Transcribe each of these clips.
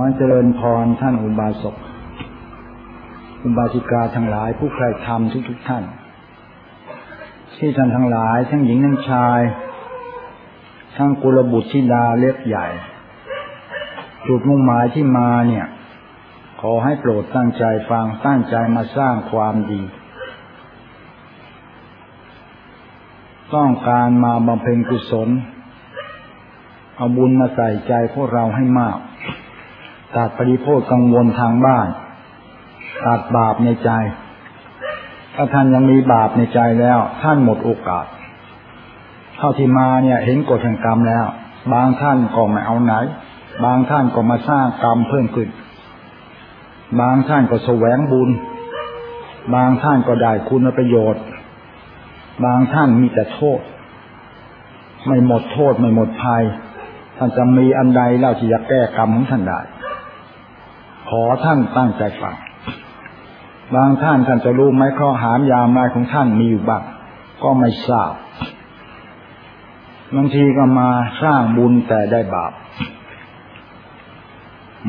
อเจริญพรท่านอุบาสก อุบาสิกาทั้งหลายผู้ใครทำทุกทุกท่าน ที่ท่านทั้งหลาย ทั้งหญิงทั้งชาย ทั้งกุลบุตรธิดาเล็กใหญ่ จุดมุ่งหมายที่มาเนี่ย ขอให้โปรดตั้งใจฟังตั้งใจมาสร้างความดี ต้องการมาบำเพ็ญกุศล เอาบุญมาใส่ใจพวกเราให้มาก ตัดปริโภคกังวลทางบ้านตัดบาปในใจ ถ้าท่านยังมีบาปในใจแล้ว ท่านหมดโอกาส เท่าที่มาเนี่ย เห็นกฎแห่งกรรมแล้ว บางท่านก็ไม่เอาไหน บางท่านก็มาสร้างกรรมเพิ่มขึ้น บางท่านก็แสวงบุญ บางท่านก็ได้คุณประโยชน์ บางท่านมีแต่โทษ ไม่หมดโทษไม่หมดภัย ท่านจะมีอันใดเล่าที่จะแก้กรรมของท่านได้ ขอท่านตั้งใจฟังบางท่านท่านจะรู้ไหมข้อหามยามายของท่านมีอยู่บ้างก็ไม่ทราบบางทีก็มาสร้างบุญแต่ได้บาป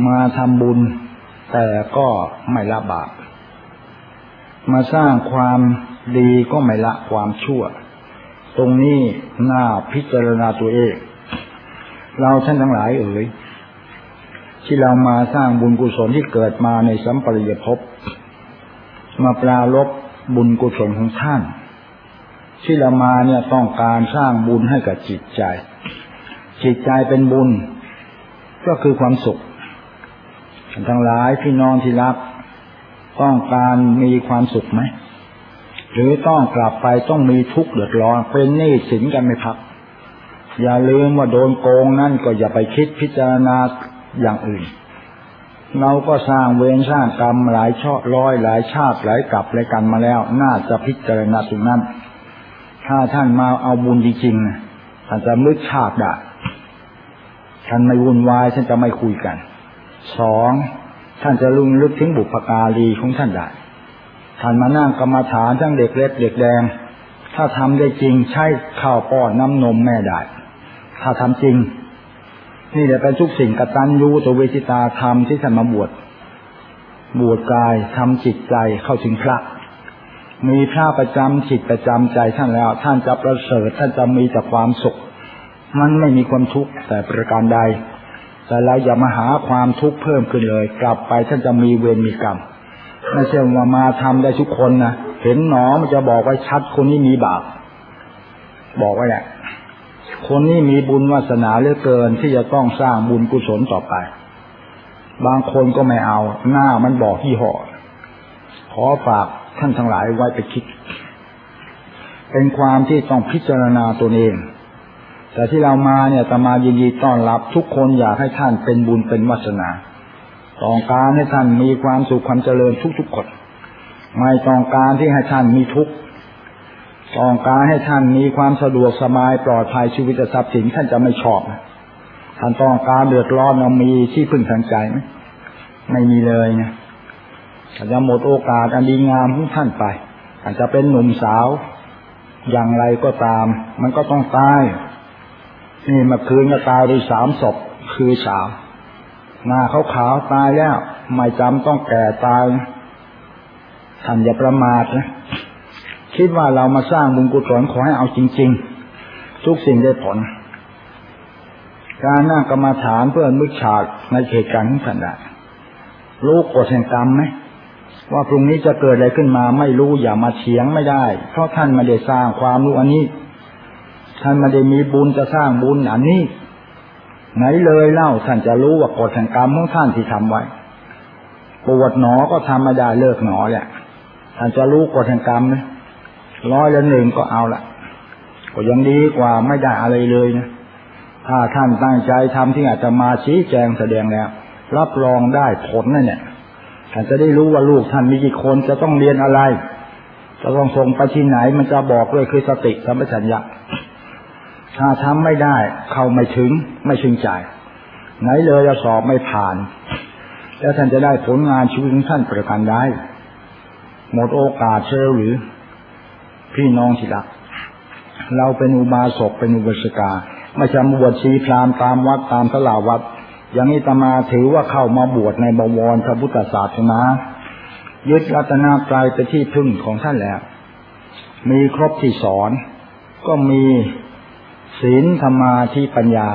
มาทำบุญแต่ก็ไม่ละบาป มาสร้างความดีก็ไม่ละความชั่ว ตรงนี้น่าพิจารณาตัวเอง เราท่านทั้งหลายเอ๋ย ที่เรามาสร้างบุญกุศลที่เกิดมาในสัมปริยภพมาปลาลบบุญกุศลของท่าน ที่เรามาเนี่ยต้องการสร้างบุญให้กับจิตใจ จิตใจเป็นบุญ ก็คือความสุขทั้งหลายพี่น้องที่รัก ต้องการมีความสุขไหมหรือต้องกลับไปต้องมีทุกข์เดือดร้อนเป็นหนี้สินกันไม่พัก อย่าลืมว่าโดนโกงนั่นก็อย่าไปคิดพิจารณา อย่างอื่น เราก็สร้างเวรสร้างกรรมหลายช่อร้อยหลายชาติหลายกลับหลายกันมาแล้ว น่าจะพิจารณาตรงนั้น ถ้าท่านมาเอาบุญจริงๆท่านจะลึกชาติได้ท่านไม่วุ่นวายท่านจะไม่คุยกันสองท่านจะลุงลึกถึงบุพการีของท่านได้ท่านมานั่งกรรมาฐานทั้งเด็กเล็กเด็กแดง ถ้าทำได้จริงใช้ข้าวป้อนน้ำนมแม่ได้ ถ้าทำจริง นี่แหละเป็นทุกสิ่งกตัญญูตัวเวทิตาธรรมที่ท่านมาบวชบวชกายทำจิตใจเข้าถึงพระ มีพระประจำจิตประจำใจท่านแล้ว ท่านจะประเสริฐท่านจะมีแต่ความสุข มันไม่มีความทุกข์แต่ประการใด แต่เราอย่ามาหาความทุกข์เพิ่มขึ้นเลย กลับไปท่านจะมีเวรมีกรรมไม่ใช่ว่ามาทำได้ทุกคนนะเห็นหนอมันจะบอกไว้ชัดคนนี้มีบาปบอกไว้แหละ คนนี้มีบุญวาสนาเหลือเกินที่จะต้องสร้างบุญกุศลต่อไป บางคนก็ไม่เอา หน้ามันบอกที่ห่อขอฝากท่านทั้งหลายไว้ไปคิด เป็นความที่ต้องพิจารณาตัวเอง แต่ที่เรามาเนี่ยตมายินดีต้อนรับทุกคนอยากให้ท่านเป็นบุญเป็นวาสนา ต้องการให้ท่านมีความสุขความเจริญทุกๆคนไม่ต้องการที่ให้ท่านมีทุกข์ ต้องการให้ท่านมีความสะดวกสบายปลอดภัยชีวิตทรัพย์สินท่านจะไม่ชอบท่านต้องการเดือดร้อนเรามีที่พึ่งทางใจไหมไม่มีเลยไงอาจจะหมดโอกาสอันดีงามของท่านไป อาจจะเป็นหนุ่มสาว อย่างไรก็ตาม มันก็ต้องตายนี่มาคืนก็ตายไปสามศพคือสาวหน้าเขาขาวตายแล้ว ไม่จำต้องแก่ตายท่านอย่าประมาทนะ คิดว่าเรามาสร้างบุญกุศลขอให้เอาจริง ๆ ทุกสิ่งได้ผล การนั่งกรรมาฐานเพื่อมุฉากในเหตุการณ์ของท่านด้รู้กฎแห่งกรรมไหมว่าพรุ่งนี้จะเกิดอะไรขึ้นมาไม่รู้อย่ามาเฉียงไม่ได้ เพราะท่านไม่ได้สร้างความรู้อันนี้ ท่านไม่ได้มีบุญจะสร้างบุญอันนี้ ไหนเลยเล่าท่านจะรู้ว่ากฎแห่งกรรมของท่านที่ทำไว้ปวดหนอก็ทำไม่ได้เลิกหนอแหละท่านจะรู้กฎแห่งกรรมไหม ร้อยละหนึ่งก็เอาละก็ยังดีกว่าไม่ได้อะไรเลยนะถ้าท่านตั้งใจทำที่อาจจะมาชี้แจงแสดงแล้ว รับรองได้ผลนั่นเนี่ยท่านจะได้รู้ว่าลูกท่านมีกี่คนจะต้องเรียนอะไร จะต้องส่งไปที่ไหนมันจะบอกด้วยคือสติสัมปชัญญะถ้าทำไม่ได้ เข้าไม่ถึงไม่ชิงใจ ไหนเลยจะสอบไม่ผ่าน แล้วท่านจะได้ผลงานชีวิตของท่านประการได้หมดโอกาสเชื่อหรือ พี่น้องที่รัก เราเป็นอุบาสกเป็นอุบาสิกาไม่ใช่บวชชีพรามตามวัดตามสลาวัด อย่างนี้ตมาถือว่าเข้ามาบวชในบวรพระพุทธศาสนายึดรัตนาตรายเป็นที่พึ่งของท่านแล้ว มีครบที่สอน ก็มีศีลธรรมาที่ปัญญา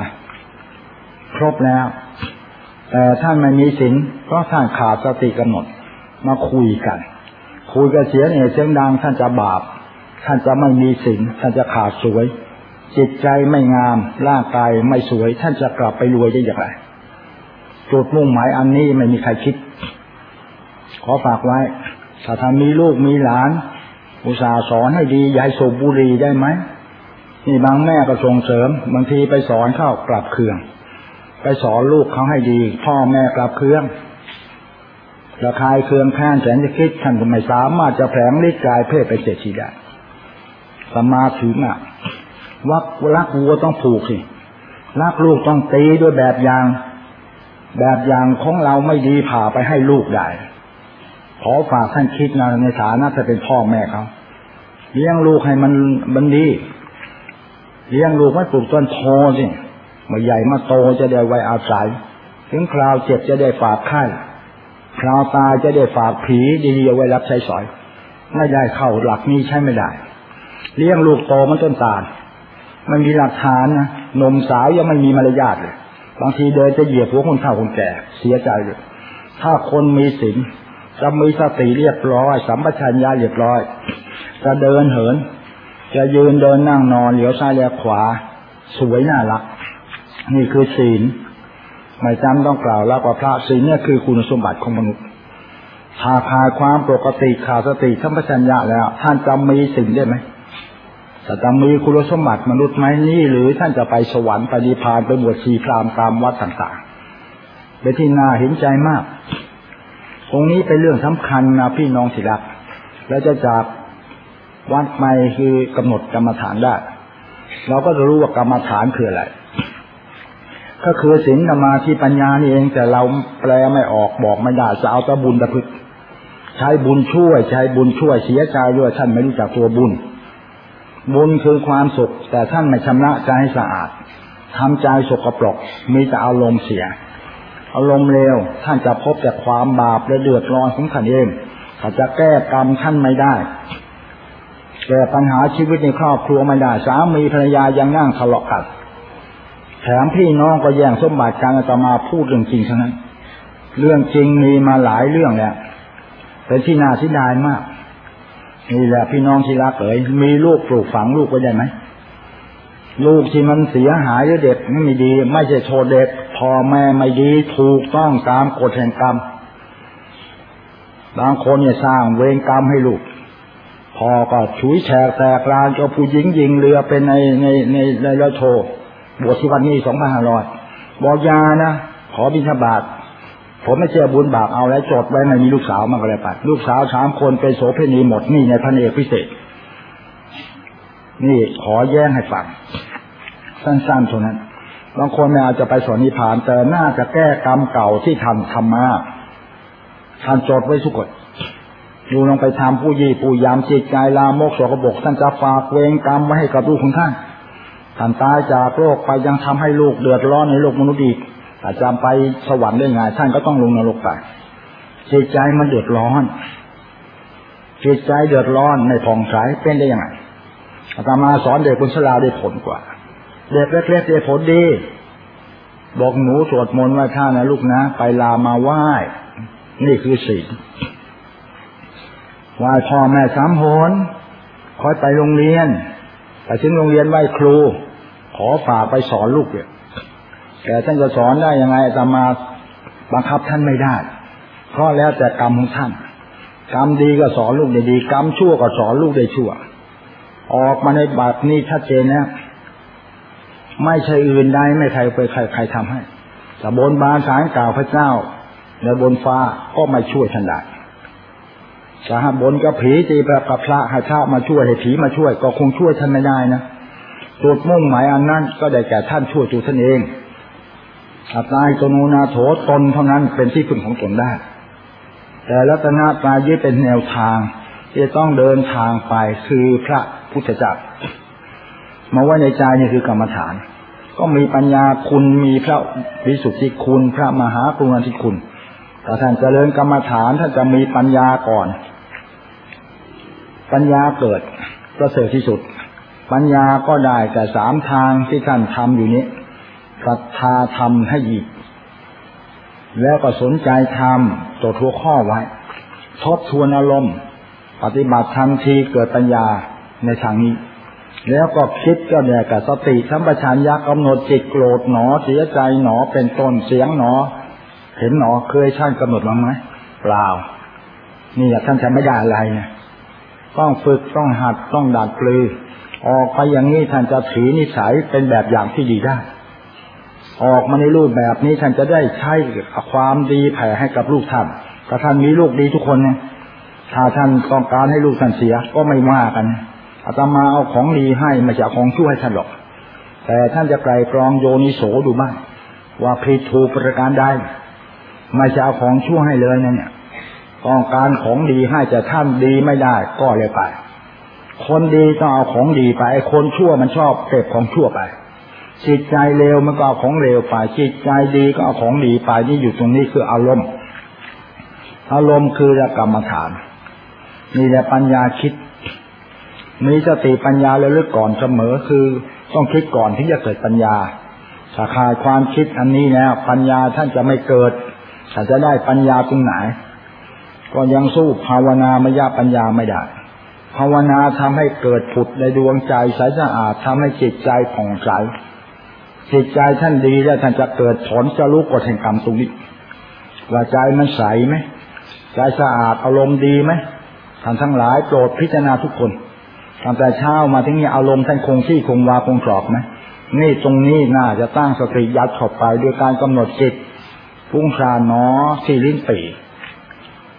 ครบแล้ว แต่ท่านไม่มีศีลเพราะท่านขาดสติกำหนดมาคุยกัน คุยกันเสียงเอเสียงดังท่านจะบาป ท่านจะไม่มีศีลท่านจะขาดสวย จิตใจไม่งามร่างกายไม่สวย ท่านจะกลับไปรวยได้อย่างไรจุดมุ่งหมายอันนี้ไม่มีใครคิด ขอฝากไว้ ถ้าท่ามีลูกมีหลาน อุตส่าห์สอนให้ดียายสูบบุหรี่ได้ไหมนี่บางแม่ก็ส่งเสริม บางทีไปสอนเข้ากลับเครื่อง ไปสอนลูกเขาให้ดี พ่อแม่กลับเครื่องระคายเครื่องแค้นแสนจะคิดท่านก็ไม่สามารถจะแผลงฤทธิ์กายเพศไปเสียทีได้ สมาถึงอะวักรักวัวต้องผูกสิรักลูกต้องตีด้วยแบบอย่าง แบบอย่างของเราไม่ดีผ่าไปให้ลูกได้ขอฝากท่านคิดนะในฐานะจะเป็นพ่อแม่เขาเลี้ยงลูกให้มันบันดีเลี้ยงลูกไม่ปลูกต้นโพสิมาใหญ่มาโตจะได้ไว้อาศัย ถึงคราวเจ็บจะได้ฝากไข้คราวตายจะได้ฝากผีดีๆเอาไว้รับใช้สอย ไม่ได้เข้าหลักนี้ใช้ไม่ได้ เลี้ยงลูกโตมันต้นตาลมันมีหลักฐานนะนมสาวยังไม่มีมารยาทเลย บางทีเดินจะเหยียบหัวคนเฒ่าคนแก่เสียใจเลยถ้าคนมีศีลจะมีสติเรียบร้อย สัมปชัญญะเรียบร้อย จะเดินเหิน จะยืนเดินนั่งนอนเหลียวซ้ายเลียวขวา สวยน่ารัก นี่คือศีลไม่จำต้องกล่าวแล้วว่าพระศีลเนี่ยคือคุณสมบัติของมนุษย์ถ้าขาดความปกติขาดสติสัมปชัญญะแล้ว ท่านจะมีศีลได้ไหม แต่จะมีคุณสมบัติมนุษย์ไหมนี่ หรือท่านจะไปสวรรค์ไปนิพพานไปบวชชีพรามตามวัดต่างๆเป็นที่น่าเห็นใจมาก ตรงนี้เป็นเรื่องสำคัญนะพี่น้องสิรักแล้วจะจากวัดไปคือกำหนดกรรมฐานได้ เราก็จะรู้ว่ากรรมฐานคืออะไรก็คือศีลธรรมาที่ปัญญานี่เองแต่เราแปลไม่ออกบอกไม่ได้จะเอาแต่บุญตะพึกใช้บุญช่วย ใช้บุญช่วยเสียใจด้วยท่านไม่รู้จักตัวบุญ บุญคือความสุข แต่ท่านไม่ชำระใจให้สะอาดทำใจสกปรกมีแต่อารมณ์เสีย อารมณ์เลวท่านจะพบแต่ความบาปและเดือดร้อนของท่านเองถ้าจะแก้กรรมท่านไม่ได้แก้ปัญหาชีวิตในครอบครัวไม่ได้สามีภรรยายังนั่งทะเลาะกันแถมพี่น้องก็แย่งสมบัติกันจะมาพูดเรื่องจริงเท่านั้น เรื่องจริงมีมาหลายเรื่องแล้วเป็นที่น่าทิดายมาก นี่แหละพี่น้องที่รักเอ๋ยมีลูกปลูกฝังลูกไว้ได้ไหมลูกที่มันเสียหายหรือเด็กไม่ดี ไม่ใช่โทษเด็กพ่อแม่ไม่ดีถูกต้องตามกฎแห่งกรรมบางคนเนี่ยสร้างเวรกรรมให้ลูกพ่อก็ฉุยแฉกแตกลานก็ผู้หญิงยิงเรือเป็นในในในในร้อยโทบวชที่วันนี้สองพันห้าร้อยบอกยานะขอบิณฑบาต ผมไม่เชื่อบุญบาปเอาแล้วจดไว้ไม่มีลูกสาวมันก็เลยปัดลูกสาวสามคนเป็นโสเภณีหมดนี่ในพันเอกพิเศษ นี่ขอแย้งให้ฟังสั้นๆเท่านั้นบางคนไม่อาจจะไปสอนนิพพาน แต่น่าจะแก้กรรมเก่าที่ทำทำมาท่านจดไว้ทุกคนดูลงไปทำผู้ยี่ผู้ยามจิตใจลามกสกบกท่านจะฝากเวงกรรมไว้ให้กับลูกของท่านท่านตายจากโลกไปยังทำให้ลูกเดือดร้อนในโลกมนุษย์อีก อาจารย์ไปสวรรค์ได้ไงท่านก็ต้องลงนรกไปจิตใจมันเดือดร้อนจิตใจเดือดร้อนในผ่องใสเป็นได้ยังไงอาตมาสอนเด็กคนชราได้ผลกว่า เด็กเล็กๆได้ผลดี บอกหนูสวดมนต์ไหว้ข้านะลูกนะ ไปลามาไหว้นี่คือศีลไหว้พ่อแม่สามโหนคอยไปโรงเรียน ไปถึงโรงเรียนไหว้ครู ขอฝากไปสอนลูกเนี่ย แต่ท่านจะสอนได้ยังไงตามาบังคับท่านไม่ได้ เพราะแล้วแต่กรรมของท่าน กรรมดีก็สอนลูกได้ดี กรรมชั่วก็สอนลูกได้ชั่ว ออกมาในบาทนี้ชัดเจนนะไม่ใช่อื่นใดไม่ใครไปใครใครทำให้แต่บนบานสารกล่าวพระเจ้าในบนฟ้าก็ไม่ช่วยท่านได้สหบนกับผีตีแบบกับพระให้พระมาช่วยให้ผีมาช่วย ก็คงช่วยท่านไม่ได้นะจุดมุ่งหมายอันนั้นก็ได้แก่ท่านช่วยตัวท่านเอง อัตายตนูนาโถตนเท่านั้นเป็นที่พึ่งของตนได้ แต่รัตนาตายึดเป็นแนวทางที่ต้องเดินทางไปคือพระพุทธเจ้ามาไว้ในใจนี่คือกรรมฐาน ก็มีปัญญาคุณมีพระวิสุทธิคุณพระมหากรุณาธิคุณแต่ท่านเจริญกรรมฐานท่านจะมีปัญญาก่อน ปัญญาเกิดประเสริฐที่สุด ปัญญาก็ได้แต่สามทางที่ท่านทำอยู่นี้ ศรัทธาทำให้หยิบแล้วก็สนใจทำจดหัวข้อไว้ ทบทวนอารมณ์ ปฏิบัติทันทีเกิดปัญญาในทางนี้ แล้วก็คิดก็เนี่ยกับสติสัมปชัญญะกำหนดจิตโกรธหนอเสียใจหนอเป็นต้นเสียงหนอ เห็นหนอเคยท่านกำหนดบ้างไหมเปล่า นี่ท่านจะไม่ได้อะไรเนี่ยต้องฝึกต้องหัดต้องดัดปลือออกไปอย่างนี้ท่านจะถือนิสัยเป็นแบบอย่างที่ดีได้ ออกมาในรูปแบบนี้ท่านจะได้ใช้ความดีแผ่ให้กับลูกท่านถ้าท่านมีลูกดีทุกคนเนี่ยถ้าท่านต้องการให้ลูกท่านเสียก็ไม่ว่ากันอาตมาเอาของดีให้ไม่ใช่ของชั่วยท่านหรอก แต่ท่านจะไกลกรองโยนิโสดูบ้างว่าผิดถูกประการใดไม่ใช่เอาของชั่วให้เลยนะเนี่ยต้องการของดีให้แต่ท่านดีไม่ได้ก็เลยไป คนดีต้องเอาของดีไปคนชั่วมันชอบเก็บของชั่วไป จิตใจเลวมันก็เอาของเลวไปจิตใจดีก็เอาของดีไปนี่อยู่ตรงนี้คืออารมณ์อารมณ์คือกรรมฐานนี่แหละปัญญาคิด มีสติปัญญาเลึกก่อนเสมอคือต้องคิดก่อนที่จะเกิดปัญญาถ้าขาดความคิดอันนี้แล้วปัญญาท่านจะไม่เกิดถ้าจะได้ปัญญาตรงไหน ก็ยังสู้ภาวนามยาปัญญาไม่ได้ภาวนาทำให้เกิดผุดในดวงใจใสสะอาดทำให้จิตใจผ่องใส จิตใจท่านดีแล้วท่านจะเกิดผลจะรู้กฎแห่งกรรมตรงนี้ว่าใจมันใสไหมใจสะอาดอารมณ์ดีไหมท่านทั้งหลายโปรดพิจารณาทุกคนตั้งแต่เช้ามาถึงนี้อารมณ์ท่านคงที่คงวาคงกรอบไหมนี่ตรงนี้น่าจะตั้งสติยัดเข้าไปด้วยการกำหนดจิตฟุ้งซ่านเนอที่ลิ้นปี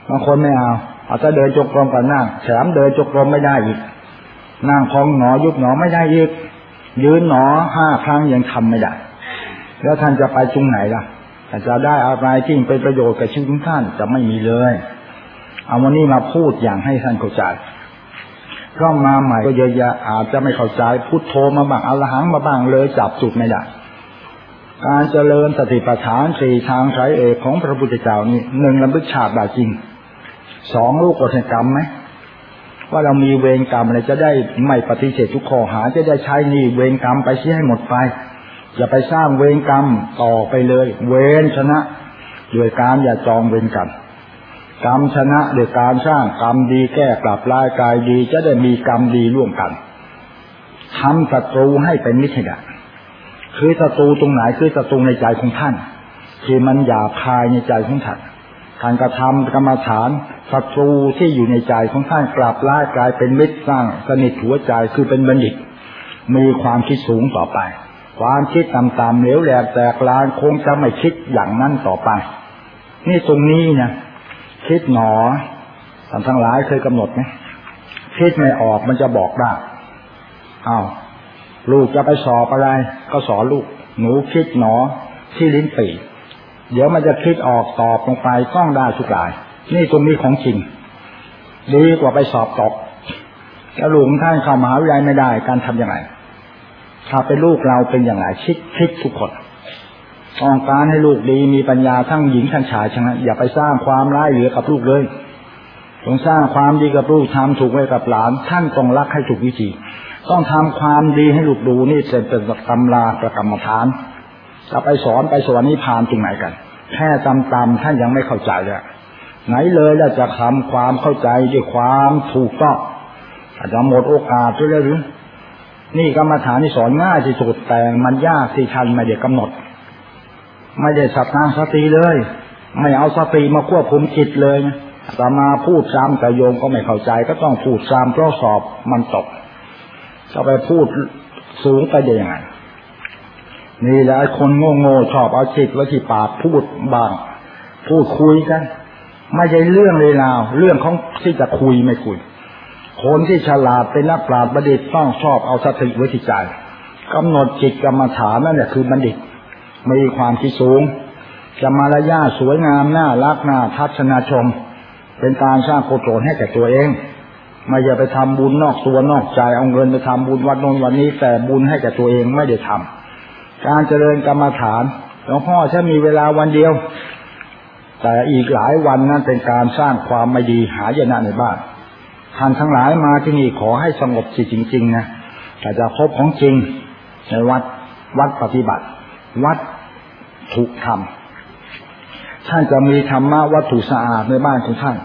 บางคนไม่เอาอาจจะเดินจงกรมกับนั่งแถมเดินจงกรมไม่ได้อีกนั่งพองหนอยุบหนอไม่ได้อีก ยืนหนอห้าครั้งยังทำไม่ได้ แล้วท่านจะไปจุงไหนล่ะจะได้อะไรที่เป็นประโยชน์กับชีวิตท่านจะไม่มีเลย เอาวันนี้มาพูดอย่างให้ท่านเข้าใจเพราะมาใหม่ก็เยอะแยะอาจจะไม่เข้าใจพุทโธมาบ้างอรหังมาบ้างเลยจับจุดไม่ได้การเจริญสติปัฏฐานสี่ทางสายเอกของพระพุทธเจ้านี่หนึ่งลำลึกชาติได้จริงสองลูกกฎกรรมไหม ว่าเรามีเวรกรรมอะไรจะได้ไม่ปฏิเสธทุกข้อหาจะได้ใช้นี่เวรกรรมไปเสียให้หมดไป อย่าไปสร้างเวรกรรมต่อไปเลย เวรชนะด้วยการอย่าจองเวรกรรมกรรมชนะด้วยการสร้างกรรมดีแก้กลับลายกายดี จะได้มีกรรมดีร่วมกันทำศัตรูให้เป็นมิตรกันคือศัตรูตรงไหนคือศัตรูในใจของท่านที่มันหยาบคายในใจของท่าน การกระทำกรรมฐานศัตรูที่อยู่ในใจของท่านกลับล่ากลายเป็นมิตรสร้างสนิทหัวใจคือเป็นบัณฑิต มีความคิดสูงต่อไป ความคิดต่ำๆเหลวแหลกแตกลานคงจะไม่คิดอย่างนั้นต่อไป นี่ตรงนี้นะคิดหนอท่านทั้งหลายเคยกำหนดไหมคิดไม่ออกมันจะบอกได้อ้าวลูกจะไปสอบอะไร ก็สอนลูก หนูคิดหนอที่ลิ้นปี เดี๋ยวมันจะคิดออกตอบลงไปต้องได้ทุกราย นี่ตรงนี้ของจริง ดีกว่าไปสอบตกแล้วลูกท่านเข้ามหาวิทยาลัยไม่ได้การทํำยังไงถ้าเป็นลูกเราเป็นอย่างไรคิดคิดทุกคนต้องการให้ลูกดีมีปัญญาทั้งหญิงทั้งชายฉะนั้นอย่าไปสร้างความร้ายเหลือกับลูกเลยต้องสร้างความดีกับลูกทำถูกไว้กับหลาน ท่านต้องรักให้ถูกวิธี ต้องทำความดีให้ลูกดูนี่เป็นเป็นตำราประกรรมฐาน จะไปสอนไปสวรรค์นิพพานตรงไหนกัน แค่ตำๆท่านยังไม่เข้าใจเลยไหนเลยแล้วจะทำความเข้าใจด้วยความถูกต้องอาจจะหมดโอกาสด้วยหรือ นี่กรรมฐานที่สอนง่ายที่สุดแต่มันยากที่ท่านไม่ได้กำหนด ไม่ได้สัตนางสติเลย ไม่เอาสติมาควบคุมจิตเลยนะต่มาพูดซ้ำแต่โยมก็ไม่เข้าใจ ก็ต้องพูดซ้ำเพราะสอบมันตกจะไปพูดสูงไปได้ยังไง นี่แหละคนโง่โง่ชอบเอาจิตไว้ที่ปากพูดบ้างพูดคุยกันไม่ใช่เรื่องเลยราวเรื่องของที่จะคุยไม่คุย คนที่ฉลาดเป็นนักปราชญ์บัณฑิตต้องชอบเอาสติไว้ที่ใจกำหนดจิตกรรมฐานนั่นแหละคือบัณฑิตมีความที่สูงจะมารยาสวยงามน่ารักน่าทัศนาชม เป็นการสร้างโคโรให้แก่ตัวเอง ไม่อย่าไปทำบุญนอกตัวนอกใจเอาเงินไปทำบุญวันนนวันนี้แต่บุญให้แก่ตัวเองไม่ได้ทำ การเจริญกรรมฐานหลวงพ่อฉันมีเวลาวันเดียว แต่อีกหลายวันนั้นเป็นการสร้างความไม่ดีหายนะในบ้านท่านทั้งหลายมาที่นี่ขอให้สงบจิตจริง ๆ นะแต่จะพบของจริงในวัดวัดปฏิบัติ วัดถูกทำท่านจะมีธรรมะวัตถุสะอาดในบ้านของท่าน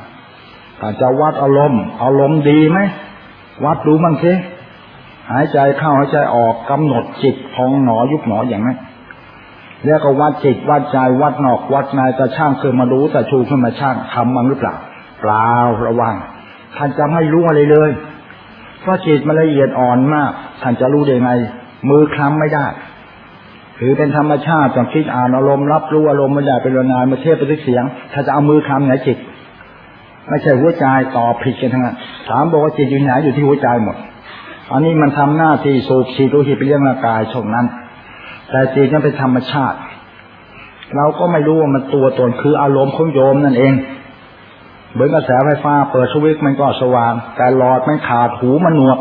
แต่จะวัดอารมณ์อารมณ์ดีไหมวัดดูบ้งสิ หายใจเข้าหายใจออกกำหนดจิตพองหนอยุบหนออย่างนั้นแล้วก็วัดจิตวัดใจวัดนอกวัดในจะช่างขึ้นมารู้แต่ชูขึ้นมาช่างทำมันหรือเปล่าเปล่าระวัง ท่านจะไม่รู้อะไรเลย เพราะจิตมันละเอียดอ่อนมาก ท่านจะรู้ได้ไง มือคลำไม่ได้ถือเป็นธรรมชาติต้องคิดอ่านอารมณ์รับรู้อารมณ์ไม่ได้เป็นนานมาเทพไปด้วยเสียง ถ้าจะเอามือคลำไหนจิต ไม่ใช่หัวใจต่อผิดกันทั้งนั้นถามบอกว่าจิตอยู่ไหนอยู่ที่หัวใจหมด อันนี้มันทำหน้าที่สูบฉีดโลหิตไปเลี้ยงร่างกายช่วงนั้น แต่จิตนั้นเป็นธรรมชาติ เราก็ไม่รู้ว่ามันตัวตนคืออารมณ์ของโยมนั่นเองเหมือนกระแสไฟฟ้าเปิดสวิตมันก็สว่าง แต่หลอดมันขาดหูมันหนวก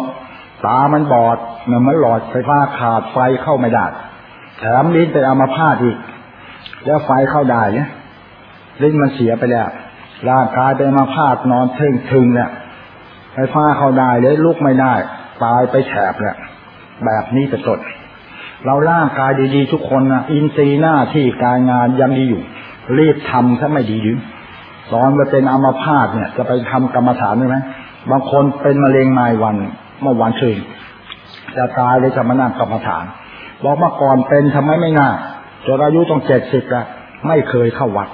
ตามันบอดเหมือนหลอดไฟฟ้าขาดไฟเข้าไม่ได้แถมลิ้นเป็นอัมพาตอีก แล้วไฟเข้าได้เนี่ยลิ้นมันเสียไปแล้วร่างกายเป็นอมพาตนอนเท่งทึงเนี่ยไฟฟ้าเข้าได้เลยลุกไม่ได้ ตายไปแฉบเนี่ยแบบนี้เป็นต้นเราร่างกายดีๆทุกคนนะอินทรีย์หน้าที่การงานยังดีอยู่ รีบทำถ้าไม่ดีอยู่ตอนมาเป็นอัมพาตเนี่ย จะไปทำกรรมฐานได้ไหมบางคนเป็นมะเร็งมาวันเมื่อวันคืนจะตายเลยจะมานั่งกรรมฐานบอกมาก่อนเป็นทำไมไม่น่าจนอายุต้องเจ็ดสิบแล้วไม่เคยเข้าวัด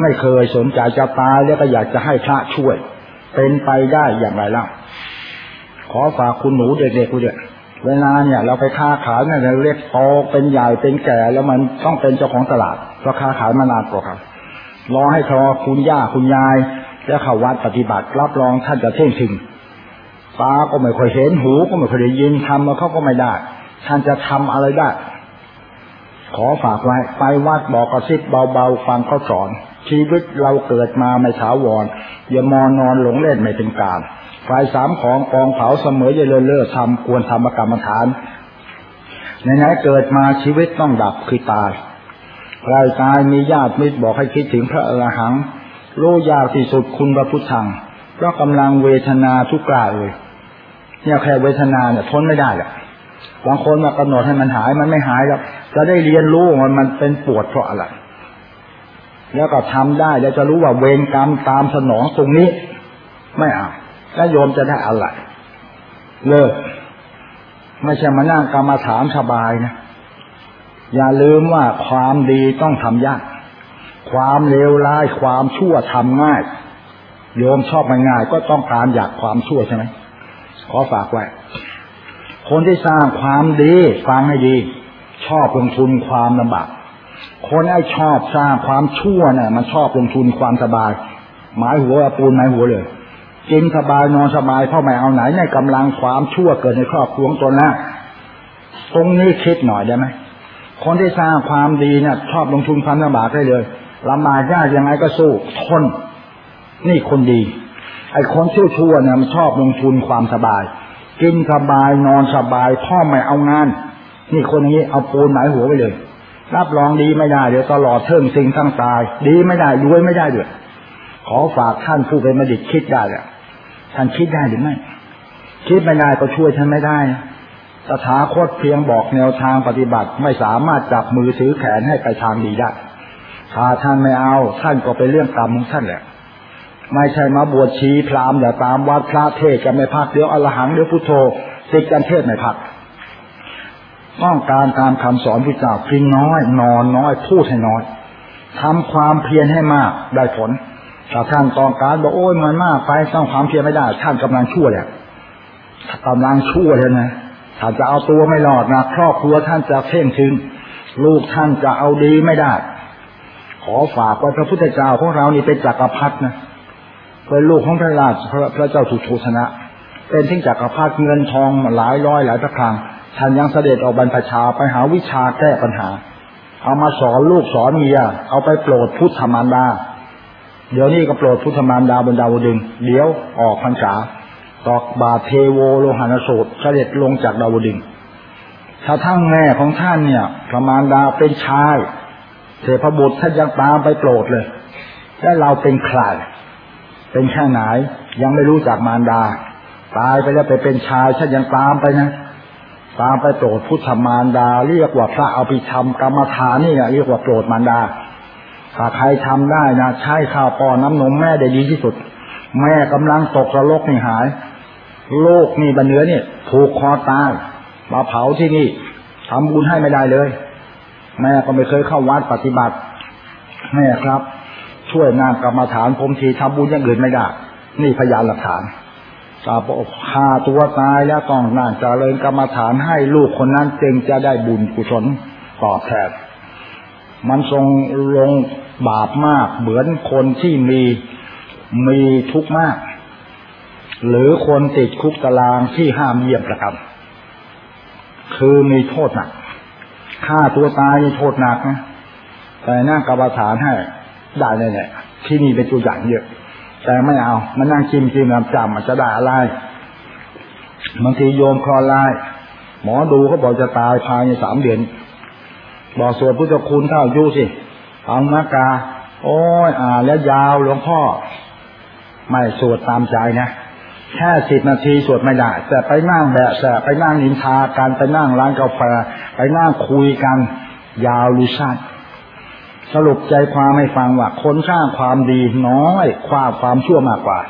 ไม่เคยสนใจจะตายแล้วก็อยากจะให้พระช่วย เป็นไปได้อย่างไรล่ะ ขอฝากคุณหนูเด็กๆคุณเด็กเวลาเนี่ย เราไปค้าขายเนี่ยเราเรียกโตเป็นใหญ่เป็นแก่ แล้วมันต้องเป็นเจ้าของตลาดเพราะค้าขายมานานกว่าครับรอให้ทอคุณย่าคุณยาย แล้วเข้าวัดปฏิบัติรับรองท่านจะเท่งถึงตาก็ไม่ค่อยเห็นหูก็ไม่ค่อยได้ยินทำแล้วเขาก็ไม่ได้ ท่านจะทำอะไรได้ ขอฝากไว้ไปวัดบอกกระซิบเบาๆฟังเขาสอนชีวิตเราเกิดมาไม่ถาวรอย่ามอนอนหลงเล่นไม่เป็นการ ฝ่ายสามของกองเผาเสมออย่าเลื่อเล่อทำควรทำกรรมฐานไหนๆเกิดมาชีวิตต้องดับคือตายรายกายมีญาติมิตรบอกให้คิดถึงพระอรหังรู้ยากที่สุดคุณพระพุทธังเพราะกำลังเวทนาทุกกาเลยเนี่ยแค่เวทนาเนี่ยทนไม่ได้แหละบางคนมากำหนดให้มันหายมันไม่หายแล้วจะได้เรียนรู้ว่ามันเป็นปวดเพราะอะไร แล้วก็ทำได้แล้วจะรู้ว่าเวรกรรมตามสนองตรงนี้ ไม่เอา แล้วโยมจะได้อะไร เลิก ไม่ใช่มานั่งกรรมาฐานสบายนะ อย่าลืมว่าความดีต้องทำยาก ความเลวร้ายความชั่วทำง่าย โยมชอบมันง่ายก็ต้องการอยากความชั่วใช่ไหมขอฝากไว้ คนที่สร้างความดีฟังให้ดี ชอบลงทุนความลำบาก คนไอ้ชอบสร้างความชั่วเนี่ยมันชอบลงทุนความสบาย หมายหัวปูนหมายหัวเลย กินสบายนอนสบายเข้าไม่เอาไหนในกำลังความชั่วเกิดในครอบครัวตนนะตรงนี้คิดหน่อยได้ไหมคนที่สร้างความดีเนี่ยชอบลงทุนความลำบากได้เลยลำบากยากยังไงก็สู้ทน นี่คนดี ไอ้คนชั่วชั่วเนี่ยมันชอบลงทุนความสบาย กินสบายนอนสบาย พ่อไม่เอางาน นี่คนอย่างนี้เอาปูนหมายหัวไปเลย รับรองดีไม่ได้เดี๋ยวตลอดเทิงสิ่งทั้งตาย ดีไม่ได้รวยไม่ได้ด้วยขอฝากท่านผู้เป็นมดิตคิดได้แหละ ท่านคิดได้หรือไม่ คิดไม่ได้ก็ช่วยท่านไม่ได้ตถาคตเพียงบอกแนวทางปฏิบัติไม่สามารถจับมือถือแขนให้ไปทางดีได้ถ้าท่านไม่เอา ท่านก็เป็นเรื่องกรรมของท่านแหละไม่ใช่มาบวชชีพรามอย่าตามวัดพระเทศกันไม่พักเดี๋ยวอรหังเดี๋ยวพุทโธติดกันเทศไม่พักต้องการตามคำสอนพระเจ้ากินน้อย นอนน้อย พูดให้น้อยทำความเพียรให้มากได้ผล ถ้าท่านต้องการบอกโอ้ยมันมากไปต้องความเพียรไม่ได้ ท่านกำลังชั่วเนี่ยกำลังชั่วเลยนะถ้าจะเอาตัวไม่รอดนะครอบครัวท่านจะเพ่งถึง ลูกท่านจะเอาดีไม่ได้ ขอฝากว่าพระพุทธเจ้าของเรานี่เป็นจักรพรรดินะเป็นลูกของพระราชพระเจ้าสุโธชนะ เป็นทิ้งจักรพรรดิเงินทองหลายร้อยหลายพระครังท่านยังเสด็จออกบรรพชาไปหาวิชาแก้ปัญหา เอามาสอนลูกสอนเมียเอาไปโปรดพุทธมารดา เดี๋ยวนี้ก็โปรดพุทธมารดาบนดาวดึง เดี๋ยวออกพรรษาตอกบาเทโวโลหานสูตรเสด็จลงจากดาวดึงถ้าทั้งแม่ของท่านเนี่ยพระมารดาเป็นชายเทพบุตรท่านยังตามไปโปรดเลยแล้วเราเป็นใครเป็นแค่ไหน ยังไม่รู้จักมารดา ตายไปแล้วไปเป็นชายท่านยังตามไปนะ ตามไปโปรดพุทธมารดา เรียกว่าพระอภิธรรมกรรมฐานนี่เรียกว่าโปรดมารดา ถ้าใครทำได้นะใช้ข้าวปอนน้ำนมแม่ได้ดีที่สุด แม่กำลังตกระลกนี่หายโลกนี่บันเนื้อเนี่ยผูกคอตายมาเผาที่นี่ทำบุญให้ไม่ได้เลย แม่ก็ไม่เคยเข้าวัดปฏิบัติ แม่ครับ ช่วยงานกรรมฐานผมทีทำบุญอย่างอื่นไม่ได้ นี่พยานหลักฐานตาบอกฆ่าตัวตายแล้วต้องนั่งเจริญกรรมฐานให้ลูกคนนั้นจึงจะได้บุญกุศลตอบแทน มันทรงลงบาปมาก เหมือนคนที่มีมีทุกข์มาก หรือคนติดคุกตารางที่ห้ามเยี่ยมประกันคือมีโทษหนักฆ่าตัวตายมีโทษหนักนะแต่นั่งกรรมฐานให้ได้เลยเนี่ยที่นี่เป็นตัวอย่างเยอะ แต่ไม่เอามานั่งกิมกิมลำจำมันจะได้อะไรบางทีโยมคลอไลายหมอดูเขาบอกจะตายภายในสามเดือน บอกสวดพุทธคุณเท่ายุสิฟังมากา โอ้ยอ่า แล้วยาวหลวงพ่อ ไม่สวดตามใจนะแค่สิบนาทีสวดไม่ได้ แต่ไปนั่งแบะแสไปนั่งนินทากันไปนั่งร้านกาแฟไปนั่งคุยกัน ยาวหรือสั้นสรุปใจความให้ฟังว่าคนสร้างความดีน้อยควาความชั่วมากกว่า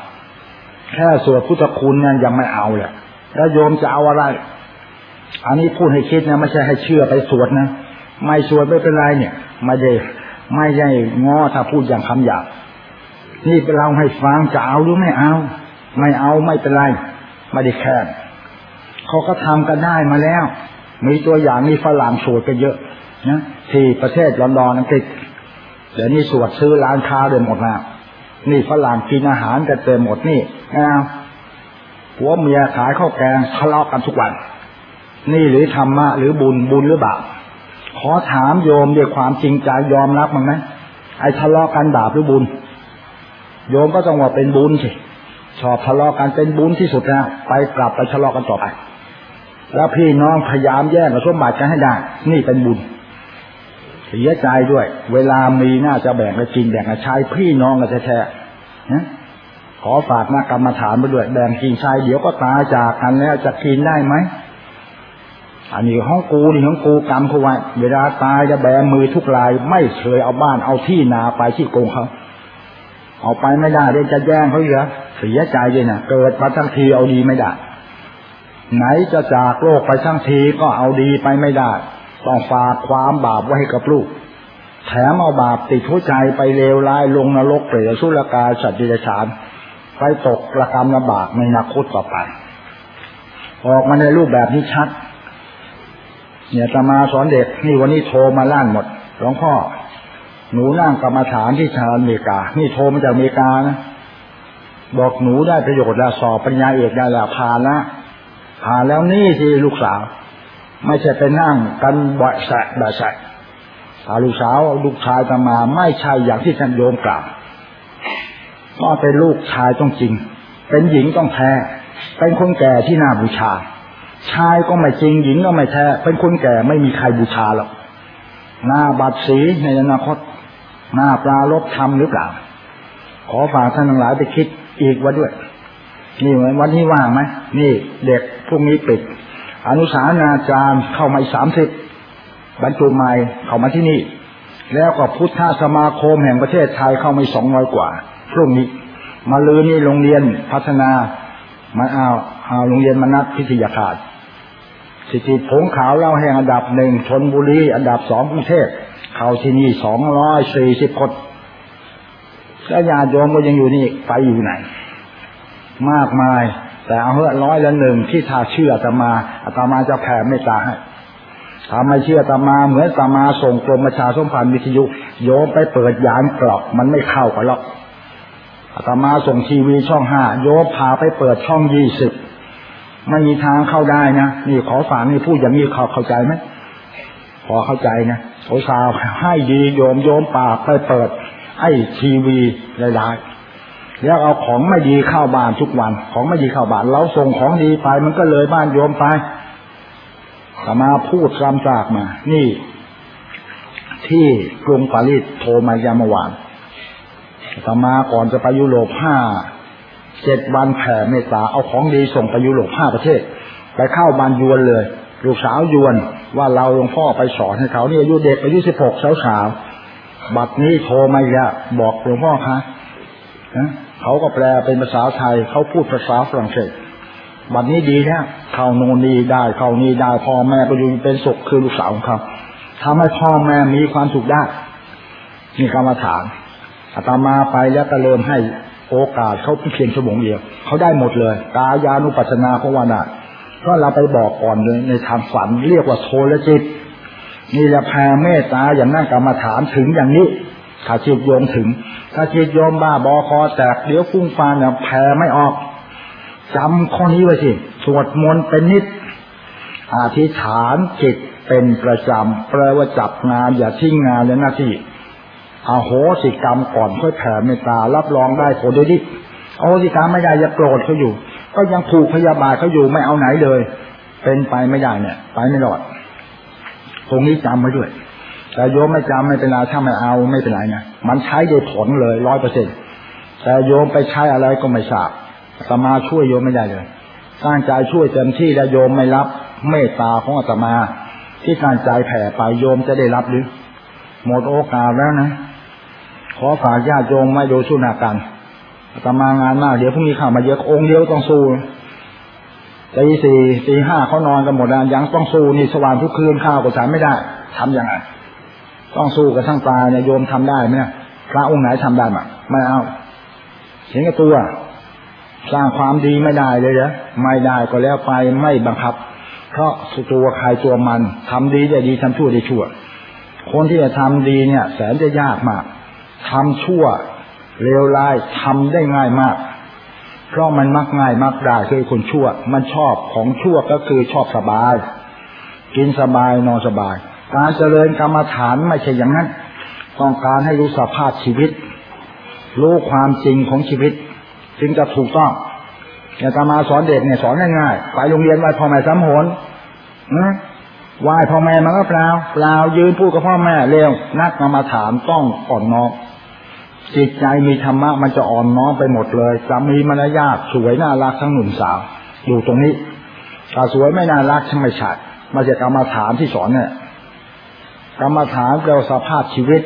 แค่สวดพุทธคุณเนี่ยยังไม่เอาเลยแล้วโยมจะเอาอะไร อันนี้พูดให้คิดนะไม่ใช่ให้เชื่อไปสวดนะ ไม่สวดไม่เป็นไรเนี่ย ไม่ได้ไม่ใช่งอถ้าพูดอย่างคำหยาบนี่เราให้ฟังจะเอาหรือไม่เอา ไม่เอาไม่เป็นไรไม่ได้แค้นเขาก็ทำกันได้มาแล้ว มีตัวอย่างนี่ฝรั่งสวดกันเยอะนะที่ประเทศลอนดอนอังกฤษเดี๋ยวนี้สวดซื้อร้านค้าเดินหมดแล้วนี่ฝรั่งกินอาหารกันเต็มหมดนี่นะผัวเมียขายข้าวแกงทะเลาะกันทุกวัน นี่หรือธรรมะหรือบุญบุญหรือบาป ขอถามโยมด้วยความจริงใจยอมรับมั้งไหมไอ้ทะเลาะกันบาปหรือบุญ โยมก็ต้องว่าเป็นบุญสิชอบทะเลาะกันเป็นบุญที่สุดนะไปกลับไปทะเลาะกันต่อไป แล้วพี่น้องพยายามแย่งกับสมบัติกันให้ได้ นี่เป็นบุญเสียใจด้วย เวลามีน่าจะแบ่งกันกินแบ่งกันใช้พี่น้องกันแท้ๆนะขอฝากนักกรรมฐานไปด้วยแบ่งกินใช้เดี๋ยวก็ตายจากกันแล้วจะกินได้ไหม อันนี้ห้องกูนี่ห้องกูกรรมเขาไว้เวลาตายจะแบมือทุกลาย ไม่เคยเอาบ้านเอาที่นาไปที่โกงเขาเอาไปไม่ได้เดี๋ยวจะแย่งเขาเหรอเสียใจเลยนะเกิดมาทั้งทีเอาดีไม่ได้ ไหนจะจากโลกไปทั้งทีก็เอาดีไปไม่ได้ ต้องฝากความบาปไว้ให้กับลูก แถมเอาบาปติดหัวใจไปเลวร้ายลงนรกเปรตสุรกาสัตว์ดิฉานไปตกประกรรมลำบากในนาคตต่อไป ออกมาในรูปแบบนี้ชัด เนี่ยจะมาสอนเด็กนี่วันนี้โทรมาล้านหมดหลวงพ่อ หนูนั่งกรรมฐานที่ชาอเมริกา นี่โทรมาจากอเมริกานะบอกหนูได้ประโยชน์แล้วสอบปัญญาเอกได้แล้วผ่านล้วผ่านแล้วนี่ที่ลูกสาว ไม่ใช่ไปนั่งกันบ่อยแสะแบบแสะสาวลูกสาวลูกชายตมาไม่ใช่อย่างที่ท่านโยมกล่าวก็เป็นลูกชายต้องจริง เป็นหญิงต้องแท้ เป็นคนแก่ที่น่าบูชา ชายก็ไม่จริงหญิงก็ไม่แท้ เป็นคนแก่ไม่มีใครบูชาหรอกหน้าบัดสีในอนาคต หน้าปลาลบทำหรือเปล่า ขอฝากท่านทั้งหลายไปคิดอีกว่าด้วย นี่วันนี้ว่างไหมนี่ เด็กพวกนี้ปิด อนุสานาจารย์เข้ามาสามสิบบรรจุใหม่เข้ามาที่นี่ แล้วก็พุทธสมาคมแห่งประเทศไทยเข้ามาสองร้อยกว่าพรุ่งนี้ มาลือนี่โรงเรียนพัฒนามาเอาเอาโรงเรียนมนัดพิทยาคาร สิทธิผงขาวเล่าแห่งอันดับหนึ่งชนบุรีอันดับสองกรุงเทพเข้าที่นี่สองร้อยสี่สิบคนแล้วญาติโยมก็ยังอยู่นี่ไปอยู่ไหน มากมาย แต่เอาเฮ้ร้อยละหนึ่งที่ถ้าเชื่อตมาอาตมาจะแผ่ไม่ตาให้ถ้าไม่เชื่อตมาเหมือนตมาส่งกรมประชาสัมพันธ์วิทยุ โยมไปเปิดยานกรอกมันไม่เข้ากันหรอกอาตมาส่งทีวีช่องห้าโยมพาไปเปิดช่องยี่สิบ ไม่มีทางเข้าได้นะนี่ขอฝากนี่พูดอย่างนี้เขาเข้าใจไหมพอเข้าใจนะโอสาวให้ดีโยมโยมปากไปเปิดไอ้ทีวีหลายๆแล้วเอาของไม่ดีเข้าบ้านทุกวัน ของไม่ดีเข้าบ้านเราส่งของดีไปมันก็เลยบ้านโยมไปต่มาพูดซ้ำซากมา นี่ ที่กรุงปารีสโทรมายามวานต่มาก่อนจะไปยุโรปห้า เจ็ดวันแผ่เมตตาเอาของดีส่งไปยุโรปห้าประเทศ ไปเข้าบานยวนเลย ลูกสาวยวนว่าเราหลวงพ่อไปสอนให้เขาเนี่อายุเด็กอายุสิบหกสาวสาวบัดนี้โทรมาอีกบอกหลวงพ่อคะเขาก็แปลเป็นภาษาไทยเขาพูดภาษาฝรั่งเศสบัดนี้ดีแล้วเข้าโนนีได้เข้านี้ได้พ่อแม่ก็อยู่เป็นสุขคือลูกสาวของเขาทำให้พ่อแม่มีความสุขได้มีกรรมฐานอาตมาไปแล้วก็เริ่มให้ โอกาสเขาเพียงชั่วโมงเดียวเขาได้หมดเลย กายานุปัสนาเพราะว่าน่ะก็เราไปบอกก่อนเลยในทางฝันเรียกว่าโทรจิตนี่แหละแผ่เมตตาอย่างนั่งกรรมาฐานถึงอย่างนี้ถ้าจิตโยมถึง ถ้าจิตโยมบ้าบอคอแตกเดี๋ยวฟุ้งฟานเนี่ยแผ่ไม่ออกจำข้อนี้ไว้สิสวดมนต์เป็นนิดอธิษฐานจิตเป็นประจำแปลว่าจับงานอย่าทิ้งงานและหน้าที่ อาโหสิกรรมก่อนค่อยแผ่เมตตา รับรองได้ผลด้ดิโอสิกรรมไม่ได้อย่าโกรธเขาอยู่ ก็ยังผูกพยาบาทเขาอยู่ไม่เอาไหนเลย เป็นไปไม่ได้เนี่ย ไปไม่รอดตรงนี้จำไว้ด้วย แต่โยมไม่จำไม่เป็นไรถ้าไม่เอาไม่เป็นไรนะมันใช้ได้ผลเลยร้อยเปอร์เซ็นแต่โยมไปใช้อะไรก็ไม่ทราบสมาช่วยโยมไม่ได้เลยตั้งใจช่วยเต็มที่แล้วโยมไม่รับเมตตาของอาตมา ที่ตั้งใจแผ่ไปโยมจะได้รับหรือหมดโอกาสแล้วนะ อฝากญาติโยมไม่ดูสุนากันอาตมางานมากเดี๋ยวพรุ่งนี้ข่าวมาเยอะองค์เดียวต้องสู้ตีสี่ตีห้าเขานอนกันหมดแล้วยังต้องสู้นี่สว่างทุกคืนข้าวก็สารไม่ได้ ทํำยังไงต้องสู้กับทั้งตายเนี่ยโยมทำได้ไหมพระองค์ไหนทำได้มั้ไม่เอาเห็นกับตัว สร้างความดีไม่ได้เลยเหรอไม่ได้ก็แล้วไปไม่บังคับ เพราะตัวใครตัวมันทำดีได้ดีทำชั่วได้ชั่ว คนที่จะทำดีเนี่ย แสนจะยากมาก ทำชั่วเลวร้ายทำได้ง่ายมาก เพราะมันมักง่ายมักได้คือคนชั่ว มันชอบของชั่วก็คือชอบสบาย กินสบายนอนสบาย การเจริญกรรมฐานไม่ใช่อย่างนั้น ต้องการให้รู้สภาพชีวิต รู้ความจริงของชีวิต จึงจะถูกต้องอย่าตมาสอนเด็กเนี่ยสอนง่ายๆไปโรงเรียนไหว้พ่อแม่ซ้ำหนนะไหว้พ่อแม่มันก็เปล่าเปล่ายืนพูดกับพ่อแม่เร็วนักกรรมาถามต้องอ่อนน้อม จิตใจมีธรรมะมันจะอ่อนน้อมไปหมดเลยจะมีมารยาทสวยน่ารักทั้งหนุ่มสาวอยู่ตรงนี้ถ้าสวยไม่น่ารักช่ไม่ชัดมาจากกรรมฐานที่สอนเนี่ยกรรมฐานแปลสภาพชีวิต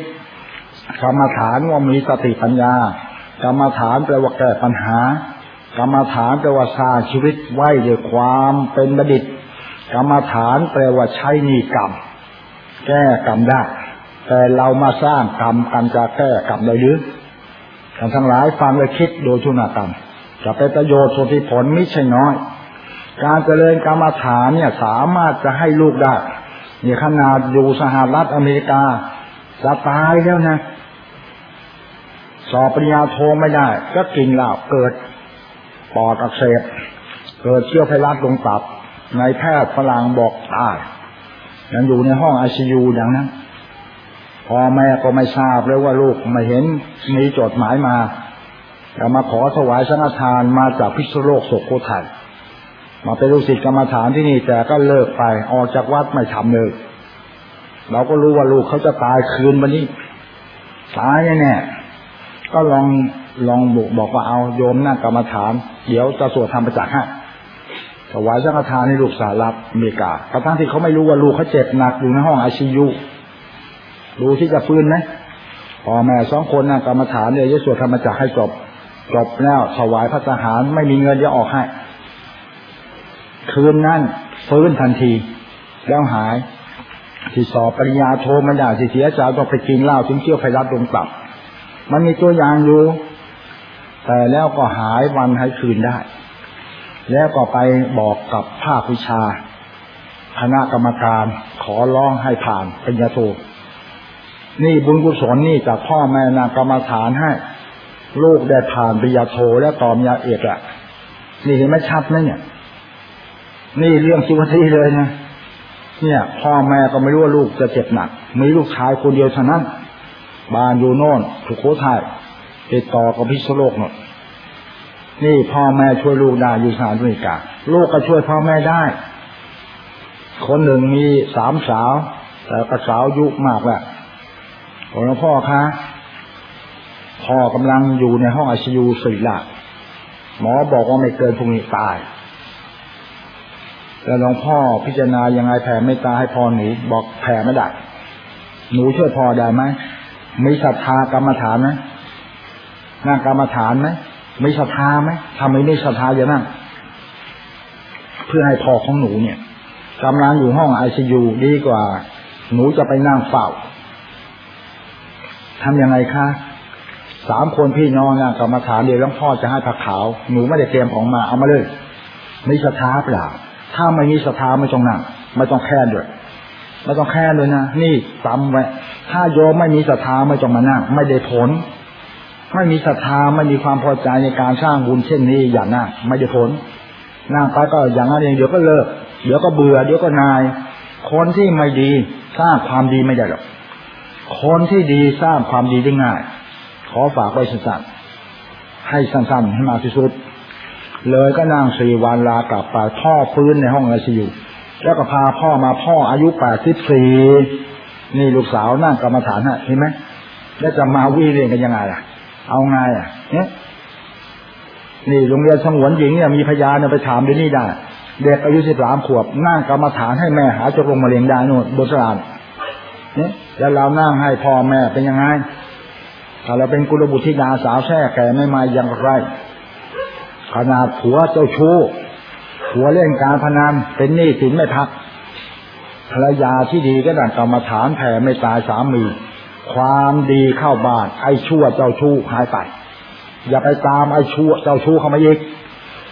กรรมฐานว่ามีสติปัญญา กรรมฐานแปลว่าแก้ปัญหา กรรมฐานแปลว่าสร้างชีวิตไว้ด้วยความเป็นบัณฑิต กรรมฐานแปลว่าใช้นิกรรม แก้กรรมได้ แต่เรามาสร้างกรรมกันจะแก้กรรมได้หรือท่านทั้งหลายฟังและคิดโดยทุนกรรม จะเป็นประโยชน์ส่วนที่ผลไม่ใช่น้อย การเจริญกรรมฐานเนี่ยสามารถจะให้ลูกได้เนี่ยขนาดอยู่สหรัฐอเมริกาจะตายแล้วนะ สอบปริญญาโทไม่ได้ ก็กินเหล้าเกิดปอดอักเสบเกิดเชื้อไวรัสลงตับนายแพทย์ฝรั่งบอกตายยังอยู่ในห้องไอซียูอย่างนั้น พ่อแม่ก็ไม่ทราบเลยว่าลูกไม่เห็นมีจดหมายมาแต่มาขอถวายสังฆทานมาจากพิษโลกโศกโคไทยมาเป็นลูกศิษย์กรรมฐานที่นี่แต่ก็เลิกไปออกจากวัดไม่ทำเลย เราก็รู้ว่าลูกเขาจะตายคืนวันนี้ตายแน่ก็ลองลองบุกบอกว่าเอาโยมนั่งกรรมฐาน เดี๋ยวจะสวดธรรมประจักให้ถวายสังฆทานให้ลูกสารับอเมริกากระทั่งที่เขาไม่รู้ว่าลูกเขาเจ็บหนักอยู่ในห้องไอซียู ดูที่จะฟื้นไหมพ่อแม่สองคนนั่งกรรมฐานเนี่ยจะสวดธรรมจักให้จบ จบแล้วถวายพระทหารไม่มีเงินจะออกให้ คืนนั้นฟื้นทันที แล้วหาย ที่สอบปริญญาโทมันได้ที่เสียใจต้องไปกินเหล้าถึงเที่ยวไฟรัดลงตับ มันมีตัวอย่างอยู่ แต่แล้วก็หายวันหายคืนได้ แล้วก็ไปบอกกับภาควิชาคณะกรรมการขอร้องให้ผ่านปัญญาโท นี่บุญกุศลนี่จากพ่อแม่นากรรมฐานให้ ลูกได้ผ่านปัญญาโทและตอมยาเอกอะนี่เห็นไหมชัดไหมเนี่ย นี่เรื่องสุภทีเลยนะเนี่ยพ่อแม่ก็ไม่รู้ว่าลูกจะเจ็บหนัก มีลูกชายคนเดียวเท่านั้น บานอยู่โน่นสุโขทัยติดต่อกับพิษโลกหมดนี่พ่อแม่ช่วยลูกได้อยู่สหรัฐอเมริกาลูกก็ช่วยพ่อแม่ได้ คนหนึ่งมีสามสาว แต่กระสาวยุมากแหละหลวงพ่อคะพ่อกำลังอยู่ในห้องไอซียูสี่ละหมอบอกว่าไม่เกินพรุ่งนี้ตาย แล้วหลวงพ่อพิจารณายังไงแผ่ไม่ตาให้พ่อหนูบอกแผ่ไม่ได้หนูช่วยพ่อได้ไหมมีศรัทธากรรมฐานไหมนั่งกรรมฐานไหมมีศรัทธาไหมทำไมไม่ศรัทธาอย่างนั้นเพื่อให้พ่อของหนูเนี่ยกำลังอยู่ห้องไอซียูดีกว่า หนูจะไปนั่งเฝ้า ทำยังไงคะสามคนพี่น้องนะกรรมฐานเดี๋ยวหลวงพ่อจะให้ผักขาว หนูไม่ได้เตรียมของมาเอามาเลยมีศรัทธาเปล่าถ้าไม่มีศรัทธาไม่ต้องนั่งไม่ต้องแค่ด้วยไม่ต้องแค่เลยนะนี่จำไว้ถ้าโยมไม่มีศรัทธาไม่ต้องมานั่งไม่ได้ผล ไม่มีศรัทธาไม่มีความพอใจในการสร้างบุญเช่นนี้อย่านั่งไม่ได้ผลนั่งไปก็อย่างนั้นเองเดี๋ยวก็เลิก เดี๋ยวก็เบื่อเดี๋ยวก็นาย คนที่ไม่ดีสร้างความดีไม่ได้หรอก คนที่ดีสร้างความดีได้ง่าย ขอฝากไว้สั้นๆให้สั้นๆให้มากที่สุด เลยก็นั่งสี่วันลากลับไปพ่อฟื้นในห้องไอซียูแล้วก็พาพ่อมาพ่ออายุแปดสิบสี่นี่ลูกสาวนั่งกรรมฐานฮะเห็นไหมแล้วจะมาวิ่งเรียนกันยังไงอะ เอาไงอะเนี่ยนี่โรงเรียนสงวนหญิงเนี่ยมีพยานไปถามเดี๋ยวนี้ได้ เด็กอายุสิบสามขวบนั่งกรรมฐานให้แม่หาจกลงมาเรียงได้นู่นบนสลาน เนี่ยแล้วเรานั่งให้พ่อแม่เป็นยังไงถ้าเราเป็นกุลบุตรธิดาสาวแท้แก่ไม่มาอย่างไร ขนาดผัวเจ้าชู้ผัวเล่นการพนันเป็นหนี้สินไม่พักภรรยาที่ดีก็ดันกรรมฐานแผ่ไม่ตายสามี ความดีเข้าบ้านไอ้ชั่วเจ้าชู้หายไป อย่าไปตามไอ้ชั่วเจ้าชู้เข้ามาอีก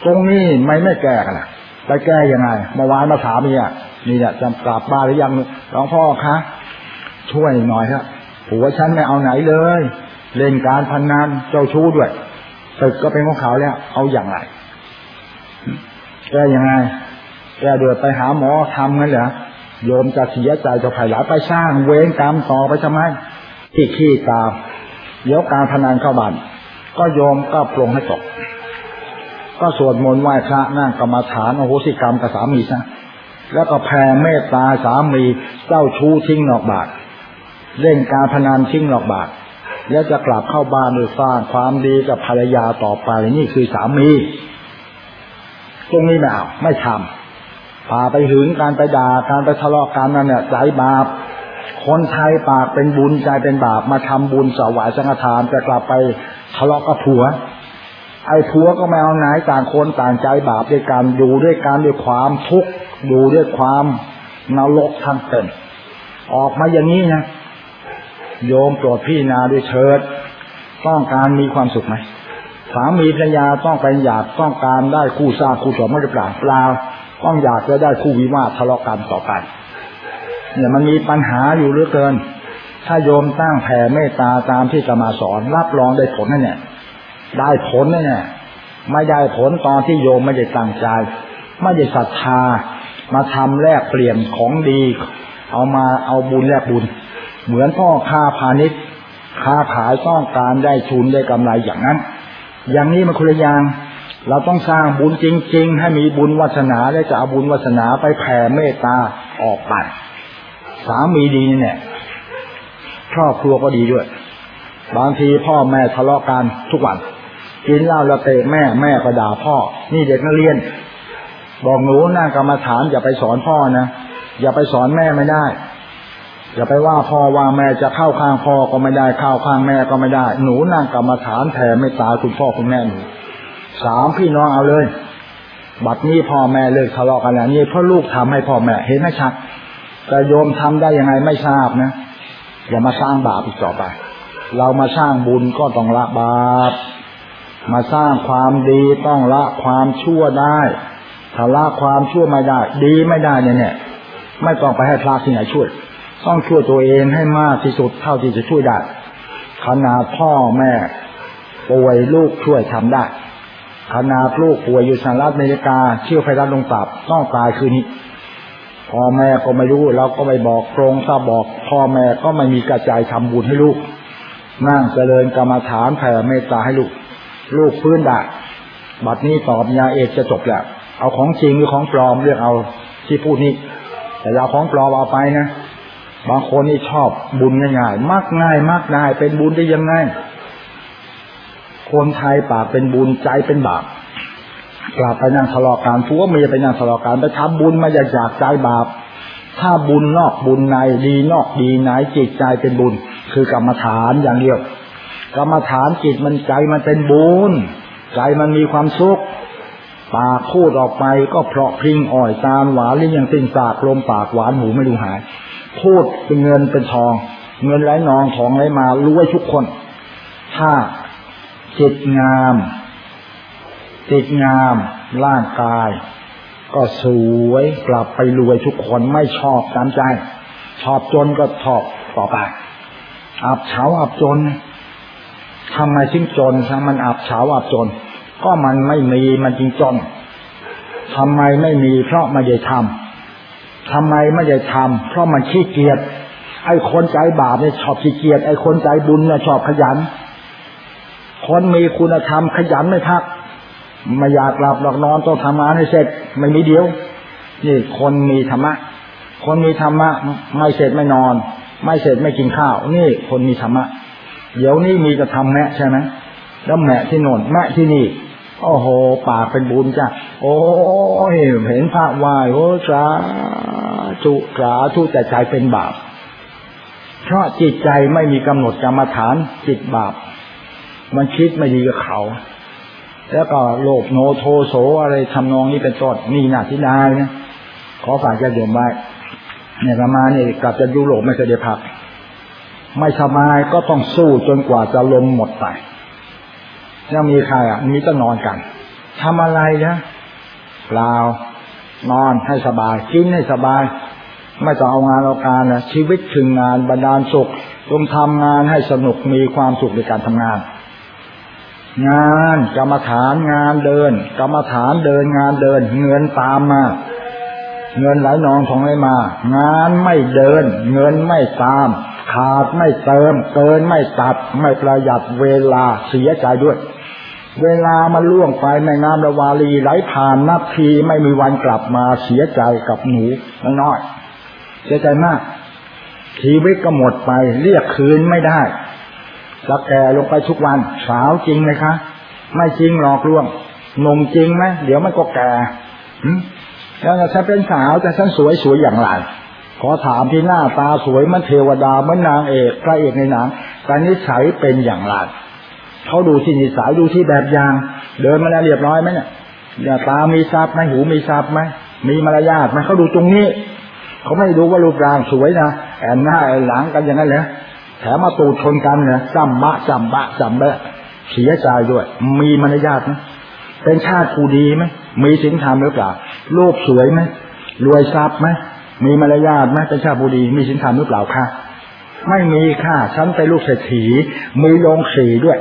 ตรงนี้ไม่ไม่แก้กันนะไปแก้ยังไงเมื่อวานมาถามเนี่ยนี่เนี่ยจะกลับบ้านหรือยังหลวงพ่อคะ ช่วยหน่อยครับผัวฉันไม่เอาไหนเลย เล่นการพนันเจ้าชู้ด้วยตึกก็เป็นของเขาแล้ว เอาอย่างไรแก้ยังไงแก้เดือดไปหาหมอทำงั้นเหรอโยมจะเสียใจจะภายหลังไปสร้างเวรกรรมต่อไปทำไมที่ขี้ตามเดี๋ยวการพนันเข้าบันก็โยมก็ปรงให้ตก ก็สวดมนต์ไหว้พระนั่งกรรมฐานโอโหสิกรรมกับสามีซะแล้วก็แผ่เมตตาสามีเจ้าชู้ทิ้งนอกบาท เล่นการพนันทิ้งนอกบาทแล้วจะกลับเข้าบ้านโดยสร้างความดีกับภรรยาต่อไปนี่คือสามีตรงนี้ไม่เอาไม่ทำพาไปหึงการไปด่าการไปทะเลาะกันนั่นเนี่ยใจบาป คนไทยปากเป็นบุญใจเป็นบาปมาทำบุญสวายสังฆทานจะกลับไปทะเลาะกับผัว ไอ้ผัวก็ไม่เอาไหนต่างคนต่างใจบาปด้วยกันอยู่ด้วยกันด้วยความทุกข์อยู่ด้วยความนรกทั้งเป็นออกมาอย่างนี้นะ โยมโปรดพี่นาด้วยเชิด ต้องการมีความสุขไหมสามีภรรยาต้องไปอยากต้องการได้คู่สร้างคู่สมไม่หรือเปล่าเปล่าต้องอยากจะได้คู่วิวาททะเลาะกันต่อไปเนี่ยมันมีปัญหาอยู่เหลือเกิน ถ้าโยมตั้งแผ่เมตตาตามที่จะมาสอนรับรองได้ผลนั่นเนี่ยได้ผลนั่นเนี่ยไม่ได้ผลตอนที่โยมไม่ได้ตั้งใจ ไม่ได้ศรัทธา มาทำแลกเปลี่ยนของดี เอามาเอาบุญแลกบุญ เหมือนพ่อค้าพาณิชย์ค้าขายต้องการได้ทุนได้กำไรอย่างนั้น อย่างนี้มันคนละอย่างเราต้องสร้างบุญจริง ๆ ให้มีบุญวัฒนาและจะเอาบุญวัฒนาไปแผ่เมตตาออกไปสามีดีเนี่ยครอบครัวก็ดีด้วย บางทีพ่อแม่ทะเลาะกันทุกวัน กินเหล้าแล้วเตะแม่แม่ก็ด่าพ่อ นี่เด็กนักเรียน บอกหนูนั่งกรรมฐานอย่าไปสอนพ่อนะอย่าไปสอนแม่ไม่ได้ อย่าไปว่าพ่อว่าแม่จะเข้าข้างพ่อก็ไม่ได้เข้าข้างแม่ก็ไม่ได้ หนูนั่งกรรมฐานแผ่ไม่ตายคุณพ่อคุณแม่หนูสามพี่น้องเอาเลย บัดนี้พ่อแม่เลิกทะเลาะกันแล้วนี่เพราะลูกทำให้พ่อแม่เห็นไหมชัดแต่โยมทำได้ยังไงไม่ทราบนะอย่ามาสร้างบาปอีกต่อไป เรามาสร้างบุญก็ต้องละบาปมาสร้างความดีต้องละความชั่วได้ถ้าละความชั่วไม่ได้ ดีไม่ได้เนี่ยเนี่ยไม่ต้องไปให้พระที่ไหนช่วย ต้องช่วยตัวเองให้มากที่สุดเท่าที่จะช่วยได้ขนาดพ่อแม่ป่วยลูกช่วยทำได้ขนาดลูกป่วยอยู่สหรัฐอเมริกาเชื่อไฟรัดลงตับต้องตายคืนนี้พ่อแม่ก็ไม่รู้เราก็ไม่บอกตรงถ้าบบอกพ่อแม่ก็ไม่มีกระจายทำบุญให้ลูก นั่งเจริญกรรมฐานแผ่เมตตาให้ลูก ลูกพื้นได้บัดนี้ตอบยาเอกจะจบแล้วเอาของจริงหรือของปลอมเรียกเอาที่พูดนี้แต่ยาของปลอมเอาไปนะ บางคนนี่ชอบบุญง่ายๆมักง่ายมักง่าย เป็นบุญได้ยังไงคนไทยปากเป็นบุญใจเป็นบาปกลับไปนั่งทะเลาะกันผัวเมียไปนั่งทะเลาะกันไปทำบุญมาจากจากใจบาป ถ้าบุญนอกบุญในดีนอกดีในจิตใจเป็นบุญ คือกรรมฐานอย่างเดียวกรรมฐานจิตมันใจมันเป็นบุญใจมันมีความสุขปากพูดออกไปก็เพราะพริงอ่อยตามหวานลิ้นยังติ่งสากลมปากหวานหูไม่ดูหาย พูดเป็นเงินเป็นทอง เงินไหลนองทองไหลมารู้ไว้ทุกคน ถ้าจิตงามจิตงามร่างกาย ก็สวยกลับไปรวยทุกคนไม่ชอบตามใจ ชอบจนก็ชอบต่อไปอับเฉาอับจนทำไมจึงจนถ้ามันอับเฉาอับจน ก็มันไม่มีมันจริงจนทำไมไม่มีเพราะไม่ได้ทำ ทำไมไม่ได้ทำเพราะมันขี้เกียจไอ้คนใจบาปเนี่ยชอบขี้เกียจไอ้คนใจบุญเนี่ยชอบขยัน คนมีคุณธรรมขยันไม่พักไม่อยากหลับหลับนอนต้องทำงานให้เสร็จไม่มีเดียวนี่คนมีธรรมะ คนมีธรรมะ ไม่เสร็จไม่นอน ไม่เสร็จไม่กินข้าว นี่คนมีธรรมะ เดี๋ยวนี้มีจะทำแมะใช่ไหมแล้วแมะที่โน่นแมะที่นี่ โอ้โหปากเป็นบุญจ้ะโอ้เห็นพระวายโอ้จ้าจุกราทุแต่ใจเป็นบาปเพราะจิตใจไม่มีกำหนดกรรมฐานจิตบาป มันคิดไม่ดีกับเขา แล้วก็โลภโนโทโสอะไรทำนองนี้เป็นต้นนี่นาที่ได้นะขอฝากจะโยมไว้เนี่ยประมาณนี้กลับจะยุโรปไม่เคยได้พัก ไม่สบายก็ต้องสู้จนกว่าจะลมหมดไป ยังมีใครอะมีต้องนอนกันทำอะไรนะเปล่านอนให้สบาย กินให้สบาย ไม่ต้องเอางานเอาการนะชีวิตถึงงานบรรดาลสุขจงทำงานให้สนุกมีความสุขในการทำงาน งานกรรมฐานงานเดิน กรรมฐานเดินงานเดิน เงินตามมา เงินไหลนองของไหลมา งานไม่เดิน เงินไม่ตาม ขาดไม่เติม เกินไม่ตัด ไม่ประหยัดเวลาเสียใจด้วย เวลามันล่วงไปแม่น้ำระวาลีไหลผ่านนับทีไม่มีวันกลับมาเสียใจกับหนูน้อยเสียใจมาก ชีวิตก็หมดไป เรียกคืนไม่ได้จะแกลงไปทุกวัน สาวจริงไหมคะ ไม่จริงหลอกลวงนมจริงไหมเดี๋ยวมันก็แก่แล้วฉันเป็นสาวแต่ฉันสวยสวยอย่างไร ขอถามที่หน้าตาสวยมันเทวดามือนนางเอกพระเอกในหนังแต่นิสัยเป็นอย่างไรเขาดูที่นิสัยดูที่แบบอย่าง เดินมาแล้วเรียบร้อยไหมเนี่ยอย่าตามีทรัพย์ไหมหูมีทรัพย์ไหมมีมารยาทไหมเขาดูตรงนี้เขาไม่ดูว่ารูปร่างสวยนะแอนหน้าแอนหลังกันอย่างนั้นเหรอแถมมาตูดชนกันเนี่ยจำบะจำบะจำบะเสียใจด้วย มีมารยาทไหมเป็นชาติผู้ดีไหมมีสินธรรมหรือเปล่ารูปสวยไหมรวยทรัพย์ไหม มีมารยาทไหมเป็นชาติผู้ดีมีสินธรรมหรือเปล่าค่ะ ไม่มีค่ะฉันเป็นลูกเศรษฐีมีโรงสีด้วย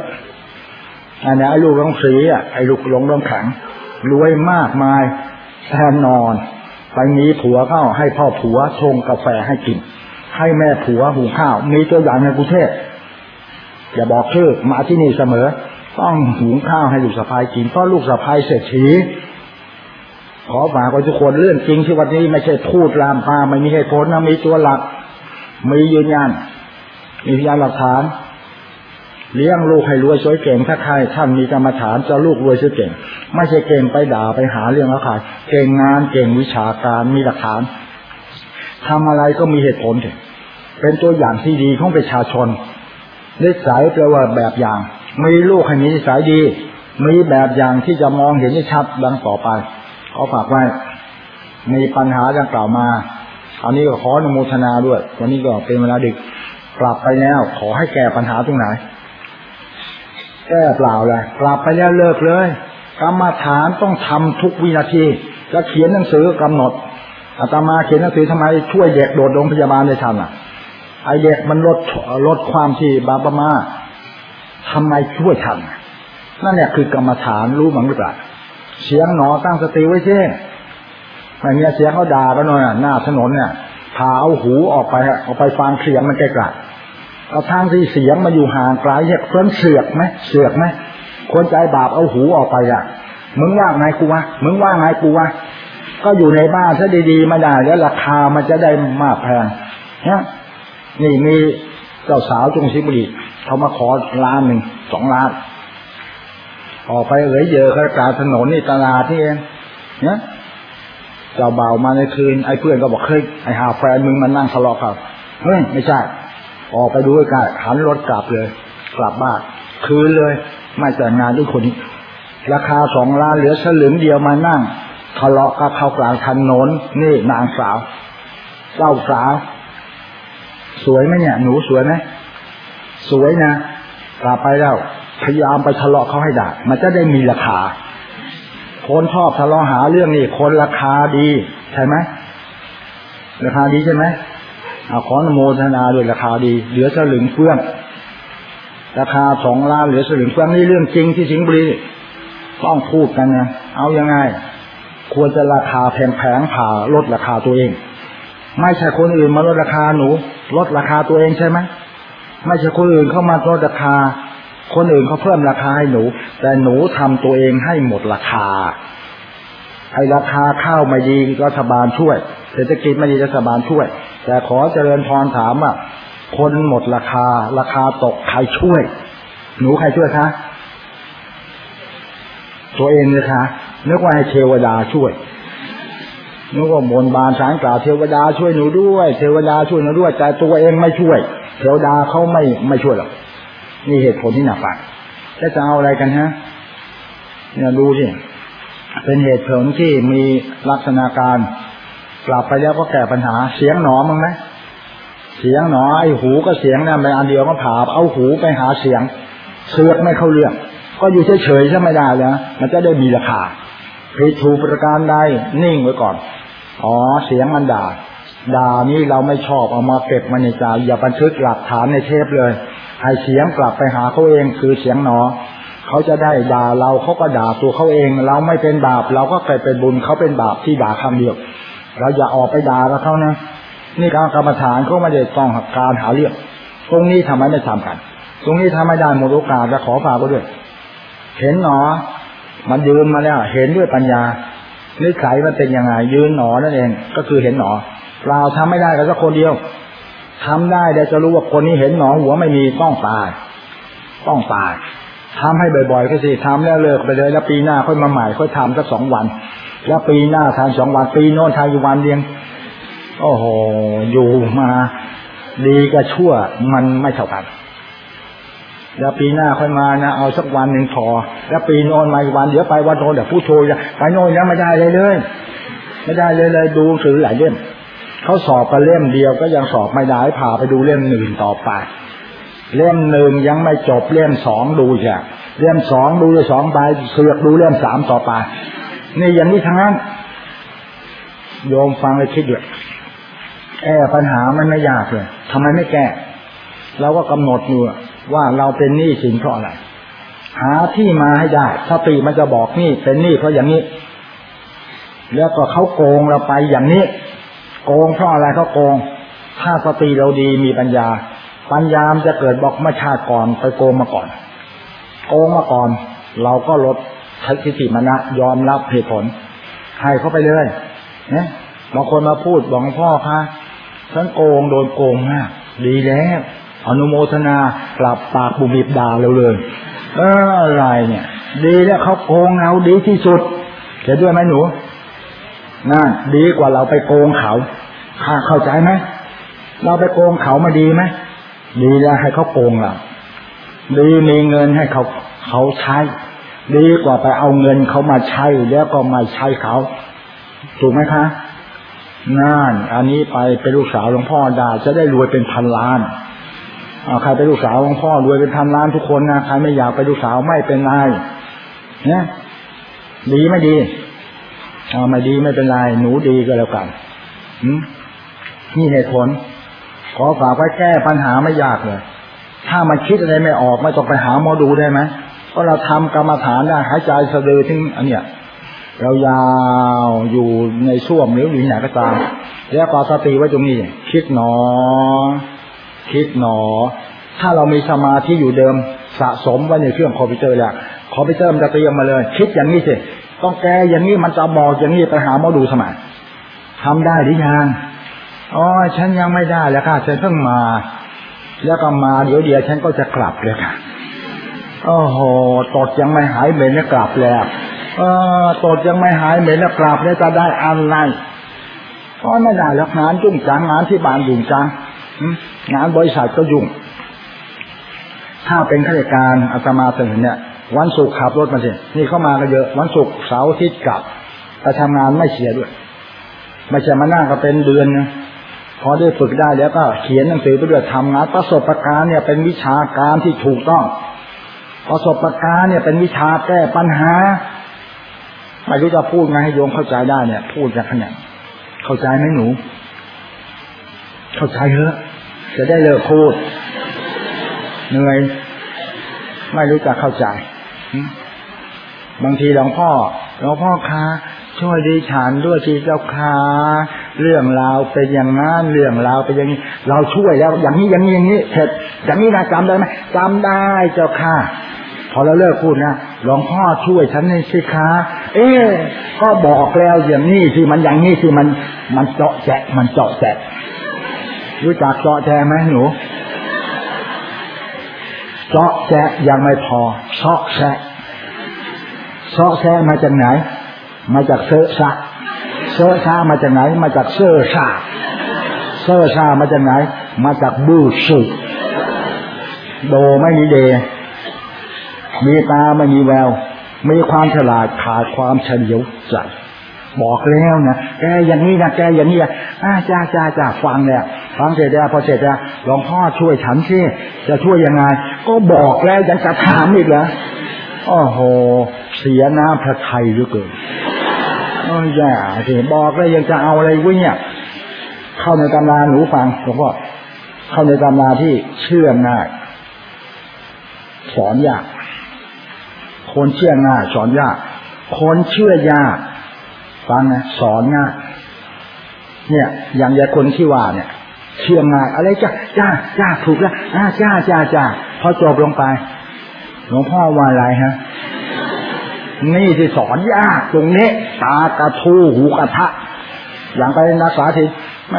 อันนี้ไอ้ลูกโรงสีอะไอ้ลูกโรงโรงขังรวยมากมายแทนนอน ไปมีผัวเข้าให้พ่อผัวชงกาแฟให้กิน ให้แม่ผัวหุงข้าว มีตัวอย่างในกรุงเทพอย่าบอกชื่อมาที่นี่เสมอ ต้องหุงข้าวให้ลูกสะพ้ายกินเพราะลูกสะพ้ายเศรษฐี ขอฝากไว้ทุกคนเรื่องจริงที่วันนี้ไม่ใช่พูดลามปาไม่มีเหตุผลนะมีตัวหลัก มียืนยัน มีพยานหลักฐาน เลี้ยงลูกให้รวยสวยเก่งถ้าใครท่านมีกรรมฐานจะลูกรวยสวยเก่ง ไม่ใช่เก่งไปด่าไปหาเรื่องแล้วใครเก่งงานเก่งวิชาการมีหลักฐานทำอะไรก็มีเหตุผลเป็นตัวอย่างที่ดีของประชาชนนิสัยแปลว่าแบบอย่าง มีลูกให้มีนิสัยดี มีแบบอย่างที่จะมองเห็นได้ชัดดังต่อไป ขอฝากไว้มีปัญหาดังกล่าวมา อันนี้ก็ขออนุโมทนาด้วย วันนี้ก็เป็นเวลาดึกกลับไปแล้ว ขอให้แก้ปัญหาตรงไหน แก้เปล่าเลยกลับไปแล้วเลิกเลย กรรมฐานต้องทำทุกวินาทีจะเขียนหนังสือกำหนดอาตมาเขียนหนังสือทำไมช่วยเด็กโดดโรงพยาบาลได้ทันอะไอเด็กมันลดลดความที่บาปมาทำไมช่วยทันนั่นเนี่ยคือกรรมฐานรู้มั้งหรือเปล่า เสียงหนอตั้งสติไว้เช่ไม่มีเสียงเขาด่ากันหน่อยหน้าถนนเนี่ยพาเอาหูออกไปออกไปฟังเสียงมันไกลๆเอาทางที่เสียงมาอยู่ห่างไกลเนี่ยเพื่อนเสือกไหมเสือกไหมคนใจบาปเอาหูออกไปอะมึงว่าไงกูวะมึงว่าไงกูวะก็อยู่ในบ้านถ้าดีๆม่ได้แล้วราคามันจะได้มากแพงเนี่ยนี่มีเจ้าสาวจงศิบุรีเขามาขอล้านหนึ่งสองล้าน ออกไปเอ๋ยเยอะข้ากลางถนนนี่ตลาดที่เองเนี่ยเจ้าบ่าวมาในคืนไอ้เพื่อนก็บอกเฮ้ยไอ้หาแฟนมึงมันนั่งทะเลาะกันเฮ้ยไม่ใช่ ออกไปดูกันหันรถกลับเลย กลับบ้านคืนเลย ไม่แต่งงานด้วยคนนี้ราคาสองล้านเหลือสลึงเดียวมานั่งทะเลาะกับเขากลางถนนนี่นางสาวเจ้าสาว สวยไหมเนี่ย หนูสวยไหมสวยนะกลับไปแล้ว พยายามไปทะเลาะเขาให้ได้ มันจะได้มีราคา คนชอบทะเลาะหาเรื่องนี่คนราคาดี ใช่ไหมราคาดีใช่ไหมเอาขอนโมทนาด้วยราคาดี เหลือสลึงเฟื่องราคาสองล้านเหลือสลึงเฟื่องนี่เรื่องจริงที่สิงห์บุรีต้องพูดกันนะเอายังไง ควรจะราคาแพงๆผ่าลดราคาตัวเอง ไม่ใช่คนอื่นมาลดราคาหนู ลดราคาตัวเองใช่ไหมไม่ใช่คนอื่นเข้ามาลดราคา คนอื่นเขาเพิ่มราคาให้หนู แต่หนูทำตัวเองให้หมดราคาไอ้ราคาข้าวไม่ดีรัฐบาลช่วย เศรษฐกิจไม่ดีรัฐบาลช่วย แต่ขอเจริญพรถามว่าคนหมดราคา ราคาตกใครช่วย หนูใครช่วยคะตัวเองเลยคะนึกว่าให้เทวดาช่วยนึกว่าบนบานสารกล่าวเทวดาช่วยหนูด้วย เทวดาช่วยหนูด้วยแต่ตัวเองไม่ช่วย เทวดาเขาไม่ไม่ช่วยหรอก นี่เหตุผลที่หนักปากจะจะเอาอะไรกันฮะเนี่ยดูสิเป็นเหตุผลที่มีลักษณะการกลับไปแล้วก็แก้ปัญหาเสียงหนอมั้งไหมเสียงหนอไอ้หูก็เสียงนั่นไปอันเดียวก็ผ่าเอาหูไปหาเสียงเสือกไม่เข้าเรื่อง ก็อยู่เฉยๆใช่ไม่ได้แล้วมันจะได้มีราคาผิดถูกประการใดนิ่งไว้ก่อน อ๋อเสียงมันด่าด่านี้เราไม่ชอบเอามาเก็บมาในใจอย่าบันทึกหลักฐานในเทปเลย ให้เสียงกลับไปหาเขาเองคือเสียงหนอ เขาจะได้ด่าเราเขาก็ด่าตัวเขาเอง เราไม่เป็นบาป เราก็เคยเป็นบุญเขาเป็นบาปที่ด่าคำเดียว เราอย่าออกไปด่ากับเขานะนี่การกรรมฐานเขาไม่ได้ต้องการหาเรื่องตรงนี้ทำไมไม่ทำกัน ตรงนี้ทำไม่ได้หมดโอกาสจะขอฝากก็ด้วย เห็นหนอ มันยืนมาแล้ว เห็นด้วยปัญญานิสัยมันเป็นยังไงยืนหนอนั่นเอง ก็คือเห็นหนอเราทำไม่ได้กับสักคนเดียว ทำได้แต่จะรู้ว่าคนนี้เห็นหนอหัวไม่มีต้องตาย ต้องตายทำให้บ่อยๆก็สิทำแล้วเลิกไปเลยแล้วปีหน้าค่อยมาใหม่ค่อยทำสักสองวัน แล้วปีหน้าทำสองวันปีโน้นทำอยู่วันเดียวโอ้โหอยู่มาดีกับชั่วมันไม่เท่ากันแล้วปีหน้าค่อยมานะเอาสักวันหนึ่งพอ แล้วปีโน้นมาอีกวันเดี๋ยวไปวันโน้นเดี๋ยวพูดโทรไปโน้นยังไม่ได้เลยเลย ไม่ได้เลยเลยดูสือหลายเล่ม เขาสอบกันเล่มเดียวก็ยังสอบไม่ได้พาไปดูเล่มหนึ่งต่อไป เล่มหนึ่งยังไม่จบเล่มสองดูจ้ะเล่มสองดูสองใบเสือกดูเล่มสามต่อไปนี่อย่างนี้ทั้งนั้นโยมฟังเลยคิดด้วยแก้ปัญหามันไม่ยากเลยทำไมไม่แก้เราก็กำหนดอยู่ว่าเราเป็นหนี้สินเพราะอะไร หาที่มาให้ได้สติมันจะบอกนี่เป็นหนี้เพราะอย่างนี้ แล้วก็เขาโกงเราไปอย่างนี้ โกงเพราะอะไรเขาโกง ถ้าสติเราดีมีปัญญา ปัญญามจะเกิดบอกมาชาติก่อนไปโกงมาก่อน โกงมาก่อน เราก็ลดทัศนิมณะยอมรับเหตุผลให้เข้าไปเลยเนี่ยบางคนมาพูดบอกพ่อคะฉันโกงโดนโกงมากดีแล้วอนุโมทนากลับปากบุบิบด่าเราเลยเอออะไรเนี่ย ดีแล้วเขาโกงเราดีที่สุดเห็นด้วยไหมหนู นั่นดีกว่าเราไปโกงเขาข้าเข้าใจไหมเราไปโกงเขามาดีไหมดีแล้วให้เขาโกงเราดีมีเงินให้เขาเขาใช้ ดีกว่าไปเอาเงินเขามาใช้แล้วก็ไม่ใช้เขาถูกไหมคะนั่นอันนี้ไปเป็นลูกสาวหลวงพ่อด้จะได้รวยเป็นพันล้านอาใครเป็นลูกสาวหลวงพ่อรวยเป็นพันล้านทุกคนนะใครไม่อยากเป็นลูกสาวไม่เป็นไรเนี่ยดีไม่ดี เอาไม่ดีไม่เป็นไรหนูดีก็แล้วกันนี่เหตุผล ขอฝากไว้แก้ปัญหาไม่ยากเลย ถ้ามันคิดอะไรไม่ออกไม่ต้องไปหาหมอดูได้ไหมก็เราทำกรรมฐานได้หายใจสะดือทิ้งอันเนี้ยเรายาวอยู่ในช่วงหรืออยู่ไหนก็ตามแล้วปาสติไว้ตรงนี้คิดหนอ คิดหนอ ถ้าเรามีสมาธิอยู่เดิมสะสมไว้ในเครื่องคอมพิวเตอร์แล้วคอมพิวเตอร์มันจะเตรียมมาเลย คิดอย่างนี้สิ ต้องแก้อย่างนี้มันจะบอกอย่างนี้ไปหาหมอดูสมัยทำได้หรือยังอ๋อฉันยังไม่ได้แล้วค่ะฉันเพิ่งมา แล้วก็มาเดี๋ยวเดียวฉันก็จะกลับเลยค่ะโอ้โหตดยังไม่หายเหม็นเนี่ยกลับแล้ว เออตดยังไม่หายเหม็นเนี่ยกลับเนี่ยจะได้อะไรก็ไม่ได้แล้วงานยุ่งจังงานที่บ้านยุ่งจังงานบริษัทก็ยุ่ง ถ้าเป็นข้าราชการอาตมาเสนอเนี่ย วันศุกร์ขับรถมาสินี่เข้ามาก็เยอะ วันศุกร์เสาร์อาทิตย์กลับไปทำงานไม่เสียด้วย ไม่ใช่มานั่งก็เป็นเดือนนะพอได้ฝึกได้แล้วก็เขียนหนังสือไปด้วยทำงานประสบการณ์เนี่ยเป็นวิชาการที่ถูกต้อง ประสบการณ์เนี่ยเป็นวิชาแก้ปัญหาไม่รู้จะพูดไงให้โยมเข้าใจได้เนี่ย พูดจะขนาดเข้าใจไหมหนู เข้าใจเถอะจะได้เลิกพูดเหนื่อยไม่รู้จะเข้าใจ บางทีหลวงพ่อหลวงพ่อคะช่วยดีฉันด้วยทีเจ้าค่ะเรื่องราวเป็นอย่างนั้นเรื่องราวเป็นอย่างนี้ เราช่วยแล้ว อย่างนี้อย่างนี้อย่างนี้เสร็จอย่างนี้นะจำได้ไหมจำได้เจ้าค่ะพอเราเลิกพูดนะหลวงพ่อช่วยฉันในสิคะเอ๊ก็บอกแล้วอย่างนี้สิมันอย่างนี้สิมันมันเจาะแจะมันเจาะแจะรู้จักเจาะแจะไหมหนู เจาะแจะยังไม่พอซอกแซะซอกแซะมาจากไหน มาจากเซอซะเซอซามาจากไหน มาจากเซอซาเซอซามาจากไหน มาจากบูสุโดไม่มีเด มีตาไม่มีแวว มีความฉลาดขาดความเฉลียวใจ บอกแล้วนะแกอย่างนี้นะแกอย่างนี้อะจ้าจ้าจ้าฟังแล้วฟังเสร็จแล้วพอเสร็จแล้วหลวงพ่อช่วยฉันสิจะช่วยยังไง ก็บอกแล้วยังจะถามอีกเหรอโอ้โห เสียหน้ำพระไทยเหลือเกินโอ้ยแย่สิบอกแล้วยังจะเอาอะไรวะเนี่ย เข้าในตำราหนูฟังหลวงพ่อเข้าในตำราที่เชื่อง่ายสอนยาก คนเชื่อง่ายสอนยาก คนเชื่อยาก ฟังนะสอนง่ายเนี่ย อย่างยาคนที่ว่าเนี่ย เชื่อง่ายอะไรจ้าจ้าจ้าถูกแล้วอ่าจ้าจ้าจ้าพอจบลงไปหลวงพ่อว่าอะไรฮะนี่ที่สอนยากตรงนี้ ตากระทูหูกระทะ อย่างไปนักษาทีแหม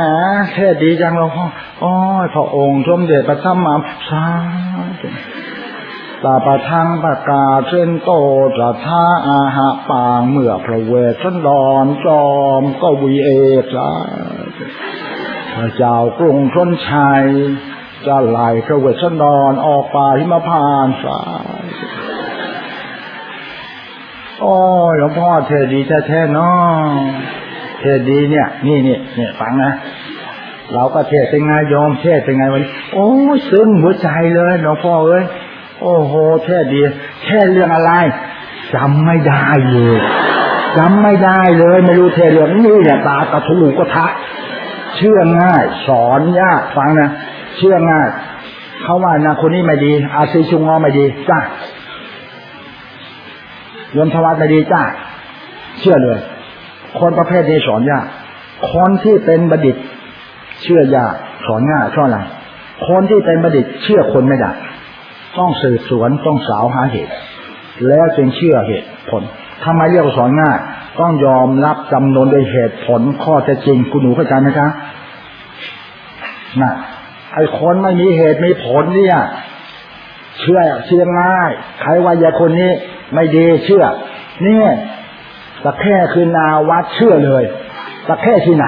เทศดีจังหลวงพ่ออ๋อพระองค์สมเด็จพระสัมมาสาธุต ปะทังปะกาเช่นโตจะท่าอาหะปางเมื่อพระเวทสันดอนจอมก็วีเอกลาพระเจ้ากรุงชนชัยจะไหลพระเวทสันดอนออกป่าหิมพานสายโอ้หลวงพ่อเทดีแท้ๆเนาะเทดีเนี่ย นี่นี่เนี่ยฟังนะเราก็เทศเป็นไงยอมเทศเป็นไงวันนี้โอ้ซึ้งหัวใจเลยหลวงพ่อเอ้ย โอ้โหแค่เดียแค่เรื่องอะไรจำไม่ได้เลยจำไม่ได้เลย ไม่รู้เทเรื่องนี้เนี่ยตากระถูกระทะ เชื่อง่าย สอนยากฟังนะเชื่อง่ายเขาว่านะคนนี้ไม่ดี อาซีชุงงอไม่ดีจ้ายมทวัตไม่ดีจ้าเชื่อเลย คนประเภทนี้สอนยากคนที่เป็นบัณฑิต เชื่อยากสอนง่ายเพราะอะไรคนที่เป็นบัณฑิตเชื่อคนไม่ได้ ต้องสืบสวนต้องสาวหาเหตุ แล้วจึงเชื่อเหตุผลทำไมเรียกสอนง่ายต้องยอมรับจำนวนโดยเหตุผลข้อเท็จจริงคุณหนูเข้าใจไหมคะน่ะไอ้คนไม่มีเหตุมีผลเนี่ย เชื่อเชื่อง่ายใครว่ายาคนนี้ ไม่ดีเชื่อเนี่ยตะแค่คือนาวัดเชื่อเลยตะแค่ที่ไหน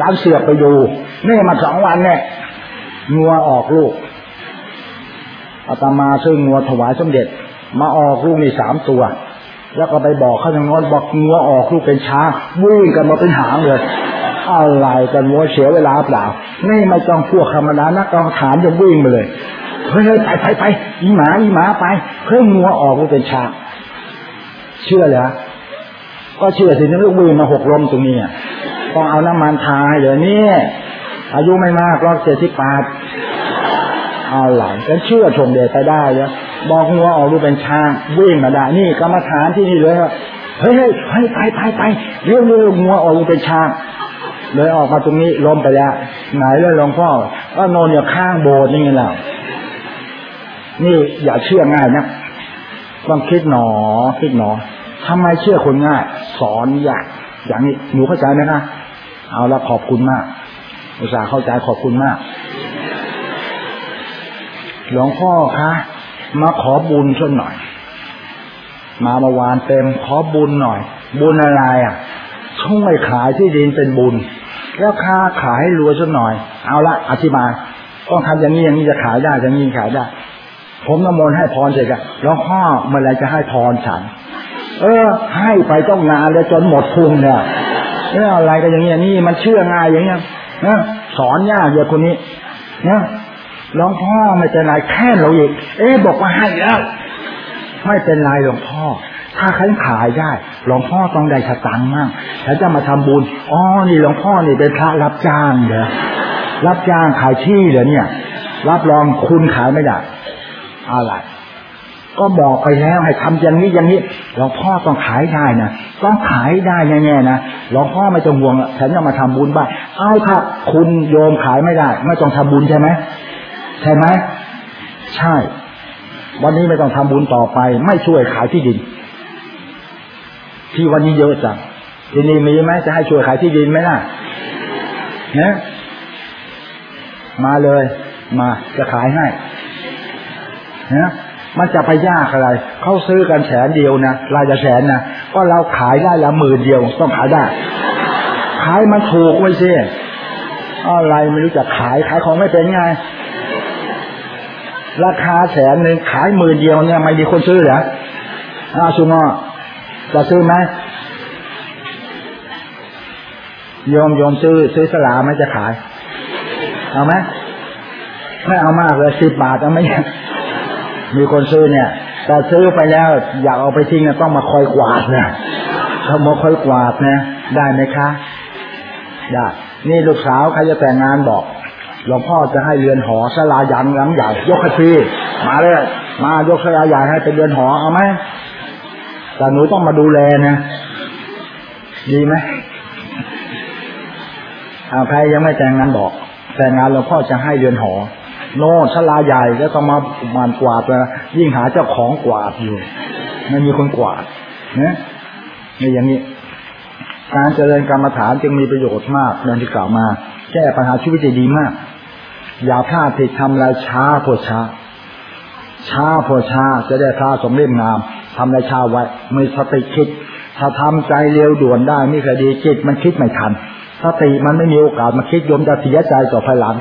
ร้านเสือไปดูนี่มาสองวันเนี่ยงัวออกลูก อาตมาซื้องัวถวายสมเด็จ มาออกลูกในสามตัว แล้วก็ไปบอกเขาอย่างงอนบอกงัวออกลูกเป็นช้างวิ่งกันมาเป็นหางเลยอะไรกันวัวเสียเวลาเปล่านี่ไม่ต้องพวกธรรมดานักกองฐานจะวิ่งไปเลยเฮ้ยไปไปไปอีหมาอีหมาไปเพิ่งงัวออกลูกเป็นช้างเชื่อเลยก็เชื่อสินี่ลูกวิ่งมาหกลมตรงนี้ต้องเอาน้ำมันทาเดี๋ยวนี้อายุไม่มากรอบเจ็ดสิบแปด อะไรฉันเชื่อชมเดชไปได้เนยบอกงัวออกดูเป็นช้างวิ่งมาได้นี่กรรมฐานที่นี่เลยว่าเฮ้ยเฮ้ยไปไปไปเรื่องเรื่องงัวออกดูเป็นช้างเลยออกมาตรงนี้ล้มไปแล้วไหนเลยหลวงพ่อก็นอนอยู่ข้างโบสถ์นี่ไงล่ะนี่อย่าเชื่อง่ายนะต้องคิดหนอคิดหนอทำไมเชื่อคนง่าย สอนยากอย่างนี้หนูเข้าใจไหมคะเอาละขอบคุณมาก อุตส่าห์เข้าใจขอบคุณมาก หลวงพ่อคะมาขอบุญช่วยหน่อย มาเมื่อวานเต็มขอบุญหน่อย บุญอะไรอะช่วยขายที่ดินเป็นบุญ แล้วค้าขายให้รวยสักหน่อย เอาละอธิบายต้องทำอย่างนี้อย่างนี้จะขายได้อย่างนี้ขายได้ ผมน้ำมนต์ให้พรเสร็จอะแล้วพ่อเมื่อไรจะให้พรฉัน เออ ให้ไปต้องนานแล้วจนหมดพุงเนี่ยเนี่ยอะไรก็อย่างนี้นี่มันเชื่อง่ายอย่างเงี้ยนะสอนยากเยอะคนนี้นะ หลวงพ่อไม่เป็นไรแค่เราอีกเอ๊บอกว่าให้แล้วไม่เป็นไรหลวงพ่อ ถ้าเขาขายได้หลวงพ่อต้องได้สตังมั่งฉันจะมาทำบุญอ๋อนี่หลวงพ่อนี่เป็นพระรับจ้างเหรอรับจ้างขายที่เหรอเนี่ย รับรองคุณขายไม่ได้อะไรก็บอกไปแล้วให้ทำอย่างนี้อย่างนี้หลวงพ่อต้องขายได้นะต้องขายได้แน่ๆนะหลวงพ่อไม่ต้องห่วงฉันจะมาทำบุญบ้างเอาครับ คุณโยมขายไม่ได้ ไม่ต้องทำบุญใช่ไหม ใช่ไหมใช่ วันนี้ไม่ต้องทำบุญต่อไป ไม่ช่วยขายที่ดิน ที่วันนี้เยอะจังที่นี่มีไหมจะให้ช่วยขายที่ดินไหมล่ะเนี่ยมาเลย มาจะขายให้นะมันจะไปยากอะไร เขาซื้อกันแสนเดียวนะรายจะแสนนะก็เราขายได้ละหมื่นเดียวต้องขายได้ ขายมันถูกไว้สิอะไรไม่รู้จะขายขายของไม่เป็นไง ราคาแสนหนึ่งขายหมื่นเดียวเนี่ยไม่มีคนซื้อเหรออาชุงอจะซื้อไหมยอมยอมซื้อ ซื้อสลาไหมจะขาย เอาไหมไม่เอามากเลยสิบบาทเอาไหมมีคนซื้อเนี่ยแต่ซื้อไปแล้ว อยากเอาไปทิ้งต้องมาคอยกวาดนะต้องมาคอยกวาดนะได้ไหมคะ ได้ นี่ลูกสาวใครจะแต่งงานบอก หลวงพ่อจะให้เรือนหอสลายันหลังใหญ่ยกให้ฟรีมาเลยมายกสลาใหญ่ให้เป็นเรือนหอเอาไหมแต่หนูต้องมาดูแลนะดีไหมอาใครยังไม่แต่งงานบอก แต่งงานหลวงพ่อจะให้เรือนหอ โน่ชลาใหญ่แล้วต้องมาประมาณกวาดเลยยิ่งหาเจ้าของกวาดอยู่ไม่มีคนกวาดนะนี่อย่างนี้การเจริญกรรมฐานจึงมีประโยชน์มากดังที่กล่าวมา แก้ปัญหาชีวิตได้ดีมาก อย่าพลาดที่ทำอะไรช้าพอช้า ช้าพอช้าจะได้พระสมเด็จงามทำอะไรช้าไว้ม่สติคิด ถ้าทำใจเร็วด่วนได้ไม่คดีจิตมันคิดไม่ทันสติมันไม่มีโอกาสมาคิดยมจะเสียใจต่อภายหลัง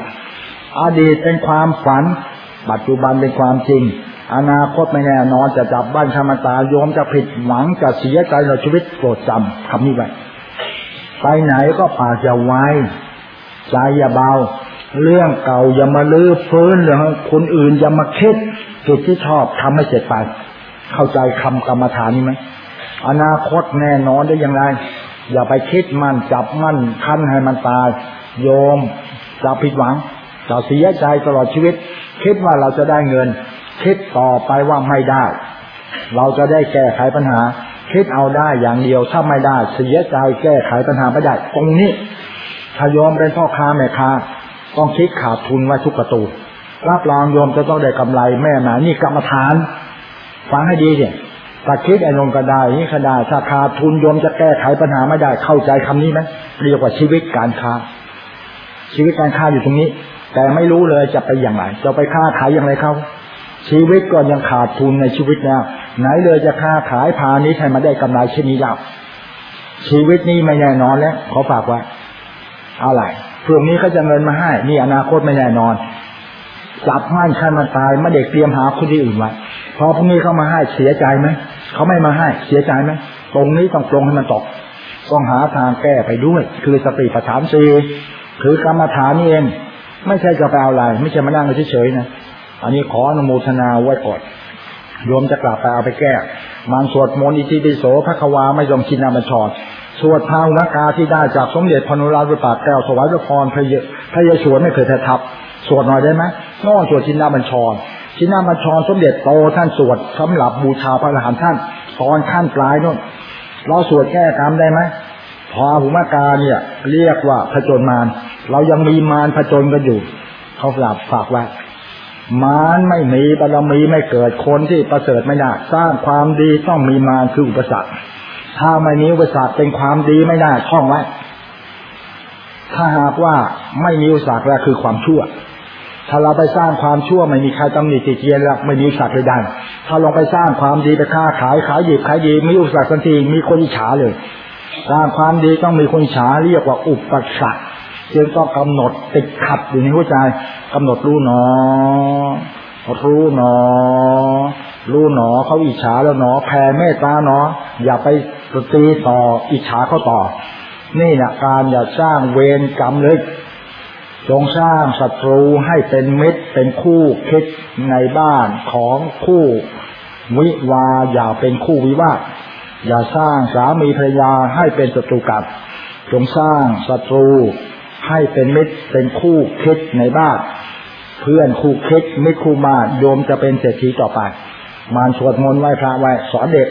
อดีตเป็นความฝัน ปัจจุบันเป็นความจริง อนาคตไม่แน่นอนจะจับบ้านธรรมตาโยมจะผิดหวังจะเสียใจในชีวิตโปรดจำคำนี้ไว้ไปไหนก็ปากอย่าไว้ใจอย่าเบา เรื่องเก่าอย่ามาลื้อฟื้นเรื่องคนอื่นอย่ามาคิดกิจที่ชอบทำให้เสร็จไป เข้าใจคำกรรมฐานนี้ไหมอนาคตแน่นอนได้อย่างไร อย่าไปคิดมันจับมันคั้นให้มันตาย โยมจะผิดหวังจะเสียใจตลอดชีวิต คิดว่าเราจะได้เงิน คิดต่อไปว่าไม่ได้ เราจะได้แก้ไขปัญหา คิดเอาได้อย่างเดียวถ้าไม่ได้ เสียใจแก้ไขปัญหาไม่ได้ ตรงนี้ถ้าโยมเป็นพ่อค้าแม่ค้า ต้องคิดขาดทุนไว้ทุกประตูรับรองโยมจะต้องได้กำไรแม่หมานี่กรรมฐานฟังให้ดีเนี่ยถ้าคิดไอ้นงก็ได้นี่ก็ได้ถ้าขาดทุนโยมจะแก้ไขปัญหาไม่ได้เข้าใจคำนี้ไหมเรียกว่าชีวิตการค้า ชีวิตการค้าอยู่ตรงนี้ แต่ไม่รู้เลยจะไปอย่างไร จะไปค้าขายอย่างไรเขาชีวิตก็ยังขาดทุนในชีวิตแล้วไหนเลยจะค้าขายพานี้ให้มาได้กำไรเช่นนี้แล้วชีวิตนี้ไม่แน่นอนแล้วขอฝากไว้อะไร พรุ่งนี้เขาจะเงินมาให้นี่อนาคตไม่แน่นอนจับมั่นขั้นมาตายมาเด็กเตรียมหาคนที่อื่นไว้พอพรุ่งนี้เขามาให้เสียใจไหมเขาไม่มาให้เสียใจไหมตรงนี้ต้องตรงให้มันตกต้องหาทางแก้ไปด้วย คือสติปัฏฐานสี่คือกรรมฐานนี่เอง ไม่ใช่จะไปเอาอะไร ไม่ใช่มานั่งเฉยๆนะอันนี้ขออนุโมทนาไว้ก่อนโยมจะกลับไปเอาไปแก้มันสวดมนต์อิติปิโสพระควาไม่ยอมกินนาบัญชร สวดทางนักกาที่ได้จากสมเด็จพนุราชวิปาแก้วสวายพระพรพระเยพระเยชวนไม่เคยแททับ สวดหน่อยได้ไหมง้อสวดชินนาบัญชร ชินนาบัญชรสมเด็จโตท่านสวดสำหรับบูชาพระอรหันต์ท่านตอนขั้นปลายนู่นเราสวดแก้กรรมได้ไหมพอหุมากาเนี่ย เรียกว่าผจญมาร เรายังมีมารผจญกันอยู่ เขาฝากฝากไว้มารไม่มีบารมีไม่เกิดคนที่ประเสริฐไม่ได้สร้างความดีต้องมีมารคืออุปสรรค ถ้าไม่มีอุปสรรคเป็นความดีไม่ได้ท่องไว้ ถ้าหากว่าไม่มีอุปสรรคแล้วคือความชั่ว ถ้าเราไปสร้างความชั่วไม่มีใครตำหนิติเตียนแล้วไม่มีอุปสรรคเลยได้ถ้าลองไปสร้างความดีไปค้าขายขายหยิบขายดีมีอุปสรรคทันทีมีคนอิจฉาเลย สร้างความดีต้องมีคนอิจฉาเรียกว่าอุปสรรคจึงต้องกำหนดติดขัดอยู่ในหัวใจกำหนดรู้หนอ รู้หนอ รู้หนอเขาอิจฉาแล้วหนอแผ่เมตตาหนอ อย่าไป ตีต่ออิจฉาเขาต่อ นี่นะการอย่าสร้างเวรกรรมเลยจงสร้างศัตรูให้เป็นมิตรเป็นคู่คิดในบ้านของคู่วิวาอย่าเป็นคู่วิวาทอย่าสร้างสามีภรรยาให้เป็นศัตรูกันจงสร้างศัตรูให้เป็นมิตรเป็นคู่คิดในบ้านเพื่อนคู่คิดมิตรคู่มาโยมจะเป็นเศรษฐีต่อไปมารสวดมนต์ไหว้พระไหว้สอนเด็ก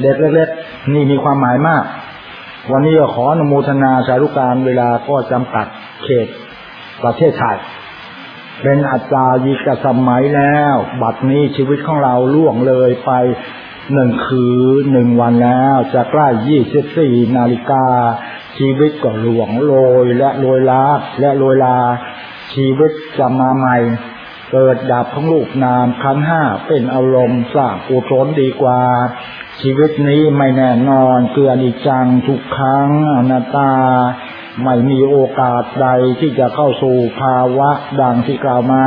เด็กเล็ก นี่มีความหมายมาก วันนี้ขออนุโมทนาสารุการเวลาก็จำกัดเขตประเทศไทยเป็นอัตรายิกสมัยแล้ว บัดนี้ชีวิตของเราล่วงเลยไปหนึ่งคืนหนึ่งวันแล้ว จะใกล้ยี่สิบสี่นาฬิกา ชีวิตก็หลวงโรยและโรยลาและโรยลา ชีวิตจะมาใหม่ เกิดดับของลูกนามคันห้าเป็นอารมณ์สร้างกุศลดีกว่า ชีวิตนี้ไม่แน่นอนเกลือนิจังทุกครั้งอนัตตา ไม่มีโอกาสใดที่จะเข้าสู่ภาวะดังที่กล่าวมา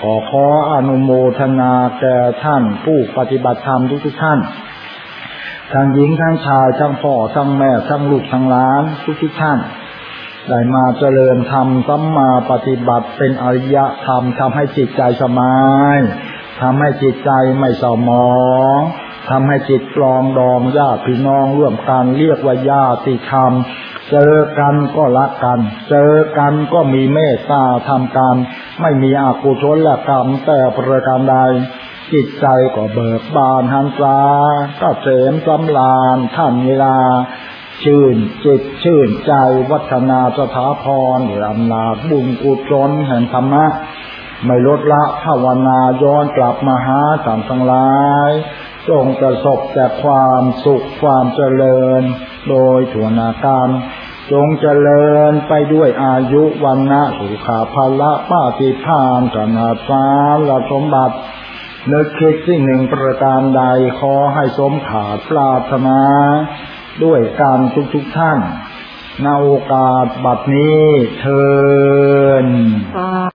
ขอขออนุโมทนาแก่ท่านผู้ปฏิบัติธรรมทุกทุกท่าน ทั้งหญิงทั้งชายทั้งพ่อทั้งแม่ทั้งลูกทั้งหลานทุกทุกท่าน ได้มาเจริญธรรมสัมมาปฏิบัติเป็นอริยธรรมทำให้จิตใจสมายทำให้จิตใจไม่เศร้าหมอง ทำให้จิตปลองดองญาติพี่น้องร่วมกันเรียกว่าญาติธรรมเจอกันก็รักกัน เจอกันก็มีเมตตาทำกันไม่มีอกุศลและกรรมแต่ประการใดจิตใจก็เบิกบานหันตาก็เสมสำลานท่านเวลา ชื่นจิตชื่นใจวัฒนาสถาพรลำนาจบุญกุศลแห่งธรรมะ ไม่ลดละภาวนาย้อนกลับมาหาสามทั้งหลาย จงประสบแต่ความสุขความเจริญ โดยถวนาการจงเจริญไปด้วยอายุวันนะสุขาภละป้าติพานสนาสาละสมบัติ นึกคิดสิ่งหนึ่งประการใดขอให้สมขาดปราถนา ด้วยการทุกทุกๆท่าน ในโอกาสบัดนี้เทิน